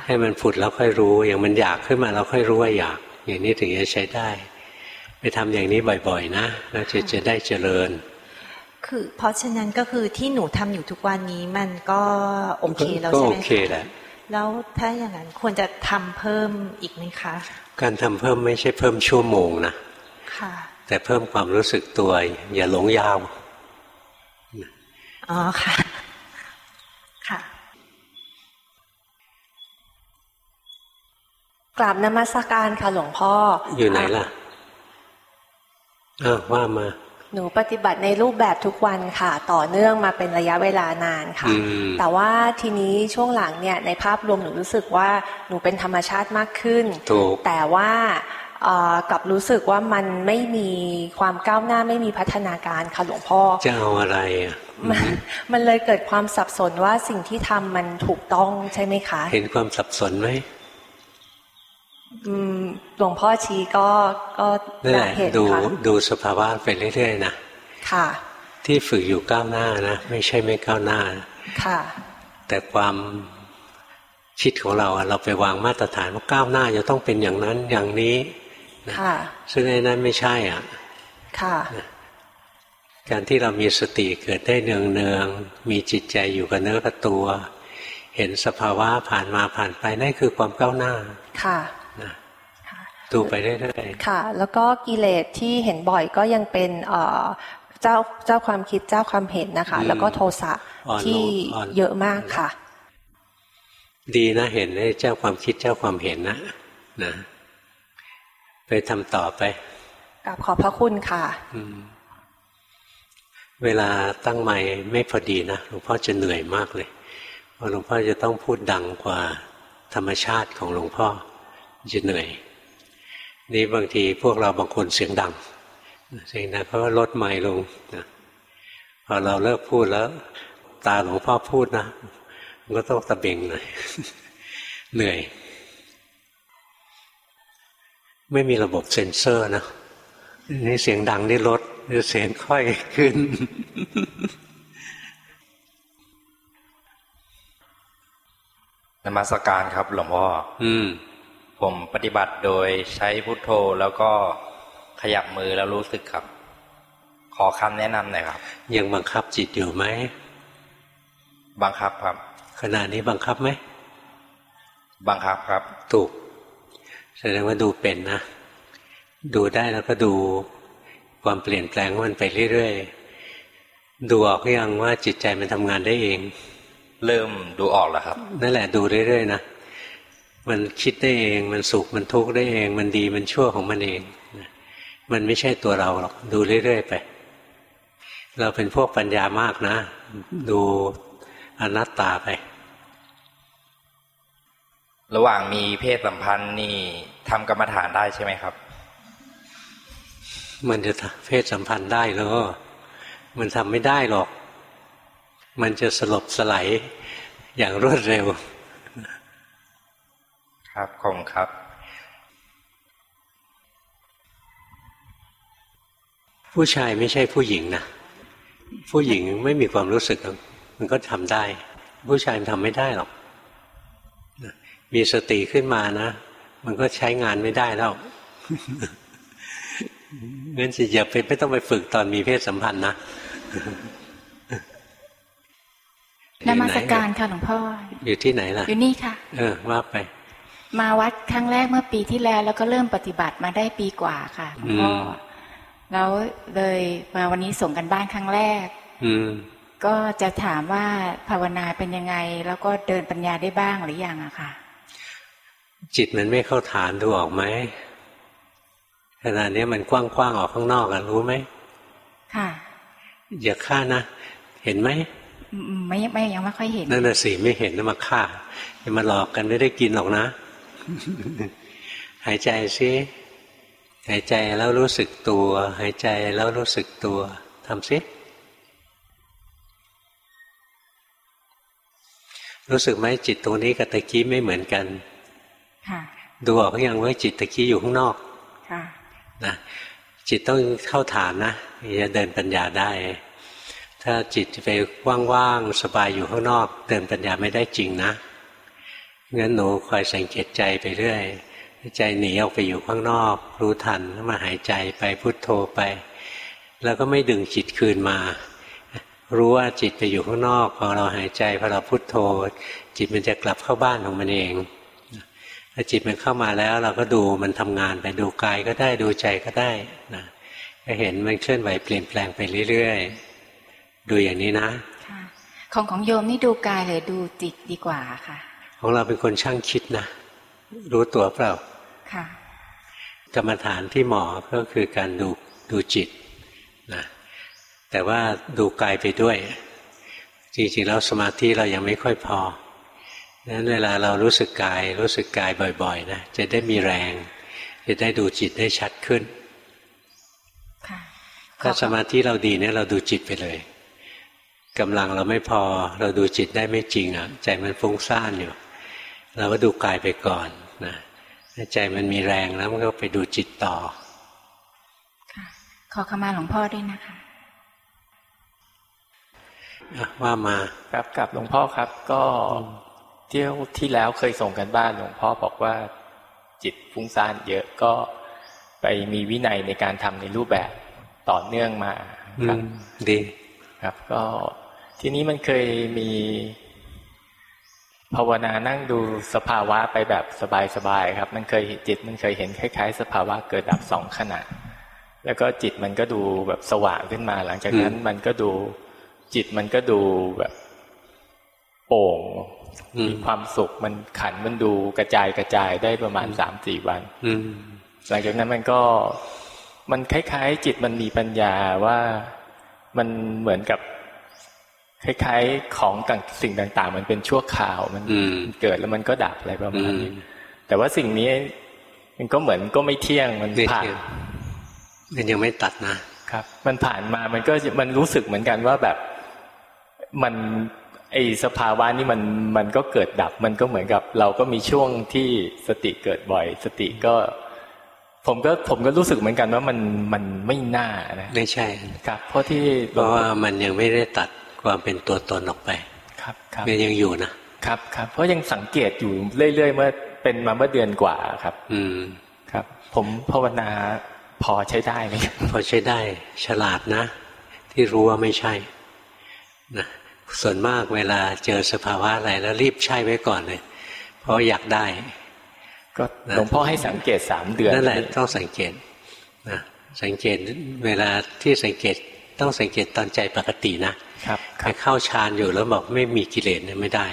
ให้มันผุดแล้วค่อยรู้ อย่างมันอยากขึ้นมาเราค่อยรู้ว่าอยาก อย่างนี้ถึงจะใช้ได้ ไปทำอย่างนี้บ่อยๆ นะแล้วจะจะได้เจริญ คือเพราะฉะนั้นก็คือที่หนูทำอยู่ทุกวันนี้มันก็โอเคแล้วใช่ไหมก็โอเคแหละ แล้วถ้าอย่างนั้นควรจะทำเพิ่มอีกไหมคะ การทำเพิ่มไม่ใช่เพิ่มชั่วโมงนะค่ะ แต่เพิ่มความรู้สึกตัว อย่าหลงยาวอ๋อค่ะ ค่ะกราบนมัสการค่ะหลวงพ่อ อยู่ไหนล่ะอ้าวว่ามา หนูปฏิบัติในรูปแบบทุกวันค่ะ ต่อเนื่องมาเป็นระยะเวลานานค่ะ แต่ว่าทีนี้ช่วงหลังเนี่ยในภาพรวมหนูรู้สึกว่าหนูเป็นธรรมชาติมากขึ้น แต่ว่ากับรู้สึกว่ามันไม่มีความก้าวหน้าไม่มีพัฒนาการค่ะหลวงพ่อจะเอาอะไรอะมันเลยเกิดความสับสนว่าสิ่งที่ทำมันถูกต้องใช่ไหมคะ เห็นความสับสนไหม หลวงพ่อชี้ก็ก็เห็นดูดูสภาวะไปเรื่อยๆนะค่ะ ที่ฝึกอยู่ก้าวหน้านะไม่ใช่ไม่ก้าวหน้าค่ะ แต่ความคิดของเราเราไปวางมาตรฐานว่าก้าวหน้าจะต้องเป็นอย่างนั้นอย่างนี้ค่ะซึ่งในนั้นไม่ใช่อะค่ะการที่เรามีสติเกิดได้เนืองเนืองมีจิตใจอยู่กับเนื้อกับตัว เห็นสภาวะผ่านมาผ่านไปนั่นคือความก้าวหน้าค่ะ ดูไปเรื่อยๆค่ะ แล้วก็กิเลสที่เห็นบ่อยก็ยังเป็นเจ้าเจ้าความคิดเจ้าความเห็นนะคะ แล้วก็โทสะที่เยอะมากค่ะ ดีนะเห็นเจ้าความคิดเจ้าความเห็นนะนะไปทำต่อไปกับขอบพระคุณค่ะเวลาตั้งใหม่ไม่พอดีนะหลวงพ่อจะเหนื่อยมากเลยเพราะหลวงพ่อจะต้องพูดดังกว่าธรรมชาติของหลวงพ่อจะเหนื่อย นี่บางทีพวกเราบางคนเสียงดัง เสียงดังเขาก็ลดไมค์ลงนะพอเราเลิกพูดแล้ว ตาหลวงพ่อพูดนะมันก็ต้องตะเบงหน่อยเหนื่อย ไม่มีระบบเซ็นเซอร์นะนี่เสียงดังนี่ลดเสียงค่อยขึ้นนมัสการครับหลวงพ่ออืม ผมปฏิบัติโดยใช้พุทโธแล้วก็ขยับมือแล้วรู้สึกครับ ขอคำแนะนำหน่อยครับ ยังบังคับจิตอยู่ไหม บังคับครับ ขณะนี้บังคับไหม บังคับครับ ถูก แสดงว่าดูเป็นนะ ดูได้แล้วก็ดูความเปลี่ยนแปลงมันไปเรื่อยๆ ดูออกยังว่าจิตใจมันทำงานได้เอง เริ่มดูออกแล้วครับ นั่นแหละดูเรื่อยๆนะ มันคิดได้เอง มันสุขมันทุกข์ได้เอง มันดีมันชั่วของมันเองมันไม่ใช่ตัวเราหรอกดูเรื่อยๆไป เราเป็นพวกปัญญามากนะ ดูอนัตตาไป ระหว่างมีเพศสัมพันธ์นี่ทำกรรมฐานได้ใช่ไหมครับ มันจะเพศสัมพันธ์ได้หรอมันทำไม่ได้หรอก มันจะสลบสลายอย่างรวดเร็ว ครับขอบครับ ผู้ชายไม่ใช่ผู้หญิงนะผู้หญิงไม่มีความรู้สึก มันก็ทำได้ ผู้ชายมันทำไม่ได้หรอกมีสติขึ้นมานะมันก็ใช้งานไม่ได้แล้วงั้นสิอย่าไปไม่ต้องไปฝึกตอนมีเพศสัมพันธ์นะนมัสการค่ะหลวงพ่อ อยู่ที่ไหนล่ะ อยู่นี่ค่ะ เออว่าไป มาวัดครั้งแรกเมื่อปีที่แล้ว แล้วก็เริ่มปฏิบัติมาได้ปีกว่าค่ะหลวงพ่อแล้วเลยมาวันนี้ส่งกันบ้านครั้งแรกอืมก็จะถามว่าภาวนาเป็นยังไง แล้วก็เดินปัญญาได้บ้างหรือยังอะค่ะ จิตมันไม่เข้าฐานดูออกไหมขณะนี้มันกว้างๆออกข้างนอกอะรู้ไหมค่ะอย่าฆ่านะเห็นไหมไม่ไม่ยังไม่ค่อยเห็นนั่นน่ะสิไม่เห็นนะมาฆ่าจะมาหลอกกันไม่ได้กินหรอกนะ หายใจซิหายใจแล้วรู้สึกตัว หายใจแล้วรู้สึกตัวทำซิรู้สึกไหมจิตตรงนี้กับตะกี้ไม่เหมือนกันดูออกยังว่าจิตตะกี้อยู่ข้างนอกนะจิตต้องเข้าฐานนะจะเดินปัญญาได้ ถ้าจิตไปว่างๆสบายอยู่ข้างนอก เดินปัญญาไม่ได้จริงนะ งั้นหนูคอยสังเกตใจไปเรื่อย ใจหนีออกไปอยู่ข้างนอก รู้ทันแล้วมาหายใจไปพุโทโธไป แล้วก็ไม่ดึงจิตคืนมา รู้ว่าจิตไปอยู่ข้างนอกพอเราหายใจพอเราพุโทโธ จิตมันจะกลับเข้าบ้านของมันเองถ้าจิตมันเข้ามาแล้ว เราก็ดูมันทำงานไปดูกายก็ได้ดูใจก็ได้นะก็เห็นมันเคลื่อนไหวเปลี่ยนแปลงไปเรื่อยๆดูอย่างนี้นะของของโยมนี่ดูกายหรือดูจิตดีกว่าค่ะ ของเราเป็นคนช่างคิดนะ รู้ตัวเปล่าค่ะกรรมฐานที่หมอก็คือการดูดูจิตนะแต่ว่าดูกายไปด้วย จริงๆแล้วสมาธิเรายังไม่ค่อยพอนั้นเวลาเรารู้สึกกายรู้สึกกายบ่อยๆนะจะได้มีแรง จะได้ดูจิตได้ชัดขึ้นถ้าสมาธิเราดีเนี่ยเราดูจิตไปเลยกำลังเราไม่พอเราดูจิตได้ไม่จริงอะ ใจมันฟุ้งซ่านอยู่ เราก็ดูกายไปก่อนนะใจมันมีแรงแล้วมันก็ไปดูจิตต่อขอขมาหลวงพ่อด้วยนะคะว่ามาครับกับหลวงพ่อครับ ก็เที่ยวที่แล้วเคยส่งกันบ้านหลวงพ่อบอกว่าจิตฟุ้งซ่านเยอะก็ไปมีวินัยในการทำในรูปแบบต่อเนื่องมาครับดีครับ ก็ทีนี้มันเคยมี ภาวนานั่งดูสภาวะไปแบบสบายๆครับ มันเคยจิตมันเคยเห็นคล้าย ๆ สภาวะเกิดดับสองขณะ แล้วก็จิตมันก็ดูแบบสว่างขึ้นมา หลังจากนั้นมันก็ดูจิตมันก็ดูแบบโป่งมีความสุขมันขันมันดูกระจายกระจายได้ประมาณสามสี่วันหลังจากนั้นมันก็มันคล้าย ๆ จิตมันมีปัญญาว่ามันเหมือนกับ คล้ายๆของต่างสิ่งต่างๆ มันเป็นชั่วคราวมันเกิดแล้วมันก็ดับอะไรประมาณนี้แต่ว่าสิ่งนี้มันก็เหมือนก็ไม่เที่ยงมันผ่านมันยังไม่ตัดนะครับ มันผ่านมามันก็มันรู้สึกเหมือนกันว่าแบบมันไอสภาวะนี่มันมันก็เกิดดับ มันก็เหมือนกับ เราก็มีช่วงที่สติเกิดบ่อย สติก็ ผมก็ผมก็รู้สึกเหมือนกันว่ามันมันไม่น่านะไม่ใช่ครับ เพราะที่เพราะว่ามันยังไม่ได้ตัด ความเป็นตัวตนออกไป ครับครับมันยังอยู่นะครับครับเพราะยังสังเกตอยู่เรื่อยๆเมื่อเป็นมาเมื่อเดือนกว่าครับ อืมครับ ผมภาวนาพอใช้ได้ไหมพอใช้ได้ ฉลาดนะ ที่รู้ว่าไม่ใช่นะส่วนมากเวลาเจอสภาวะอะไรแล้วรีบใช่ไว้ก่อนเลย เพราะอยากได้ ก็หลวงพ่อให้สังเกตสามเดือนนั่นแหละต้องสังเกตนะสังเกตเวลาที่สังเกตต้องสังเกตตอนใจปกตินะ ครับใครเข้าฌานอยู่แล้วบอกไม่มีกิเลสเนี่ยไม่ได้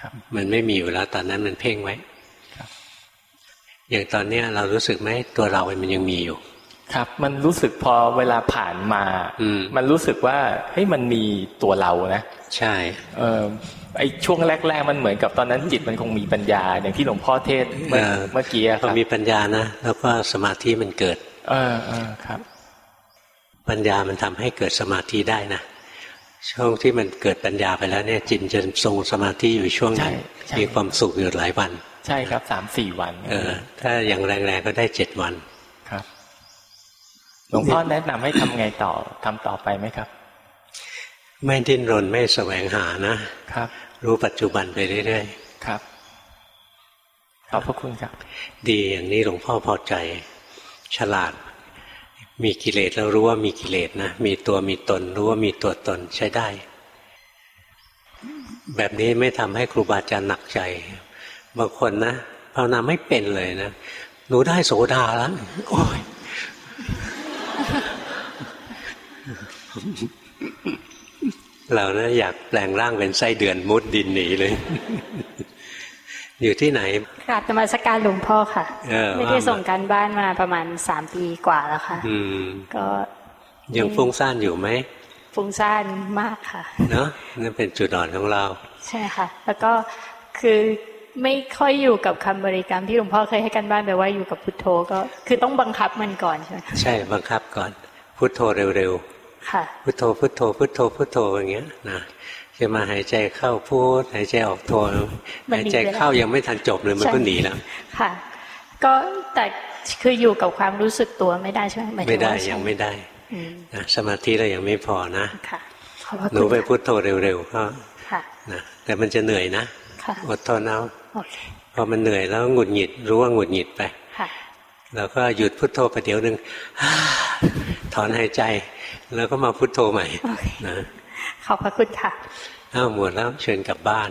ครับ มันไม่มีอยู่แล้ว ตอนนั้นมันเพ่งไว้อย่างตอนเนี้ยเรารู้สึกไหมตัวเรามันยังมีอยู่ ครับ มันรู้สึกพอเวลาผ่านมา อืมันรู้สึกว่าเฮ้ยมันมีตัวเรานะใช่ เออไอช่วงแรก ๆ มันเหมือนกับตอนนั้นจิตมันคงมีปัญญา อย่างที่หลวงพ่อเทศเมื่อเมื่อกี้ครับมีปัญญานะแล้วก็สมาธิมันเกิด เออเออครับ ปัญญามันทำให้เกิดสมาธิได้นะ ช่วงที่มันเกิดปัญญาไปแล้วเนี่ยจิตจะทรงสมาธิอยู่ช่วงนึงมีความสุขอยู่หลายวัน ใช่ครับสามสี่วัน เออ ถ้าอย่างแรงๆก็ได้เจ็ดวันหลวงพ่อแนะนำให้ทำไงต่อทำต่อไปไหมครับ ไม่ดิ้นรนไม่แสวงหานะครับ รู้ปัจจุบันไปเรื่อยๆครับขอบพระคุณครับ ดีอย่างนี้หลวงพ่อพอใจ ฉลาด มีกิเลสแล้วรู้ว่ามีกิเลสนะมีตัวมีตน รู้ว่ามีตัวตนใช้ได้ แบบนี้ไม่ทำให้ครูบาอาจารย์หนักใจ บางคนนะภาวนาไม่เป็นเลยนะหนูได้โสดาแล้วโอ้ยเรานะอยากแปลงร่างเป็นไส้เดือนมุดดินหนีเลย อยู่ที่ไหนกราบธรรมสการหลวงพ่อค่ะไม่ได้ส่งการบ้านมาประมาณสามปีกว่าแล้วค่ะก็ยังฟุ้งซ่านอยู่ไหมฟุ้งซ่านมากค่ะ เนาะนั่นเป็นจุดอ่อนของเรา ใช่ค่ะ แล้วก็คือไม่ค่อยอยู่กับคำบริกรรมที่หลวงพ่อเคยให้กันบ้านไปว่าอยู่กับพุทโธก็ คือต้องบังคับมันก่อนใช่ไหมใช่บังคับก่อน พุทโธเร็วๆค่ะ พุทโธพุทโธพุทโธพุทโธอย่างเงี้ยนะ จะมาหายใจเข้าพูด หายใจออกโทหายใจเข้ายังไม่ทันจบเลยมันก็หนีแล้วค่ะ ก็แต่คืออยู่กับความรู้สึกตัวไม่ได้ใช่ไหมไม่ได้ยังไม่ได้นะสมาธิเรายังไม่พอนะหนูไปพุทโธเร็วๆก็นะแต่มันจะเหนื่อยนะอดทนเอาพอมันเหนื่อยแล้วหงุดหงิดรู้ว่าหงุดหงิดไปแล้วก็หยุดพุทโธไปเดี๋ยวหนึ่งถอนหายใจ แล้วก็มาพุทโธใหม่นะ ขอบพระคุณค่ะอ้าวหมดแล้วเชิญกลับบ้าน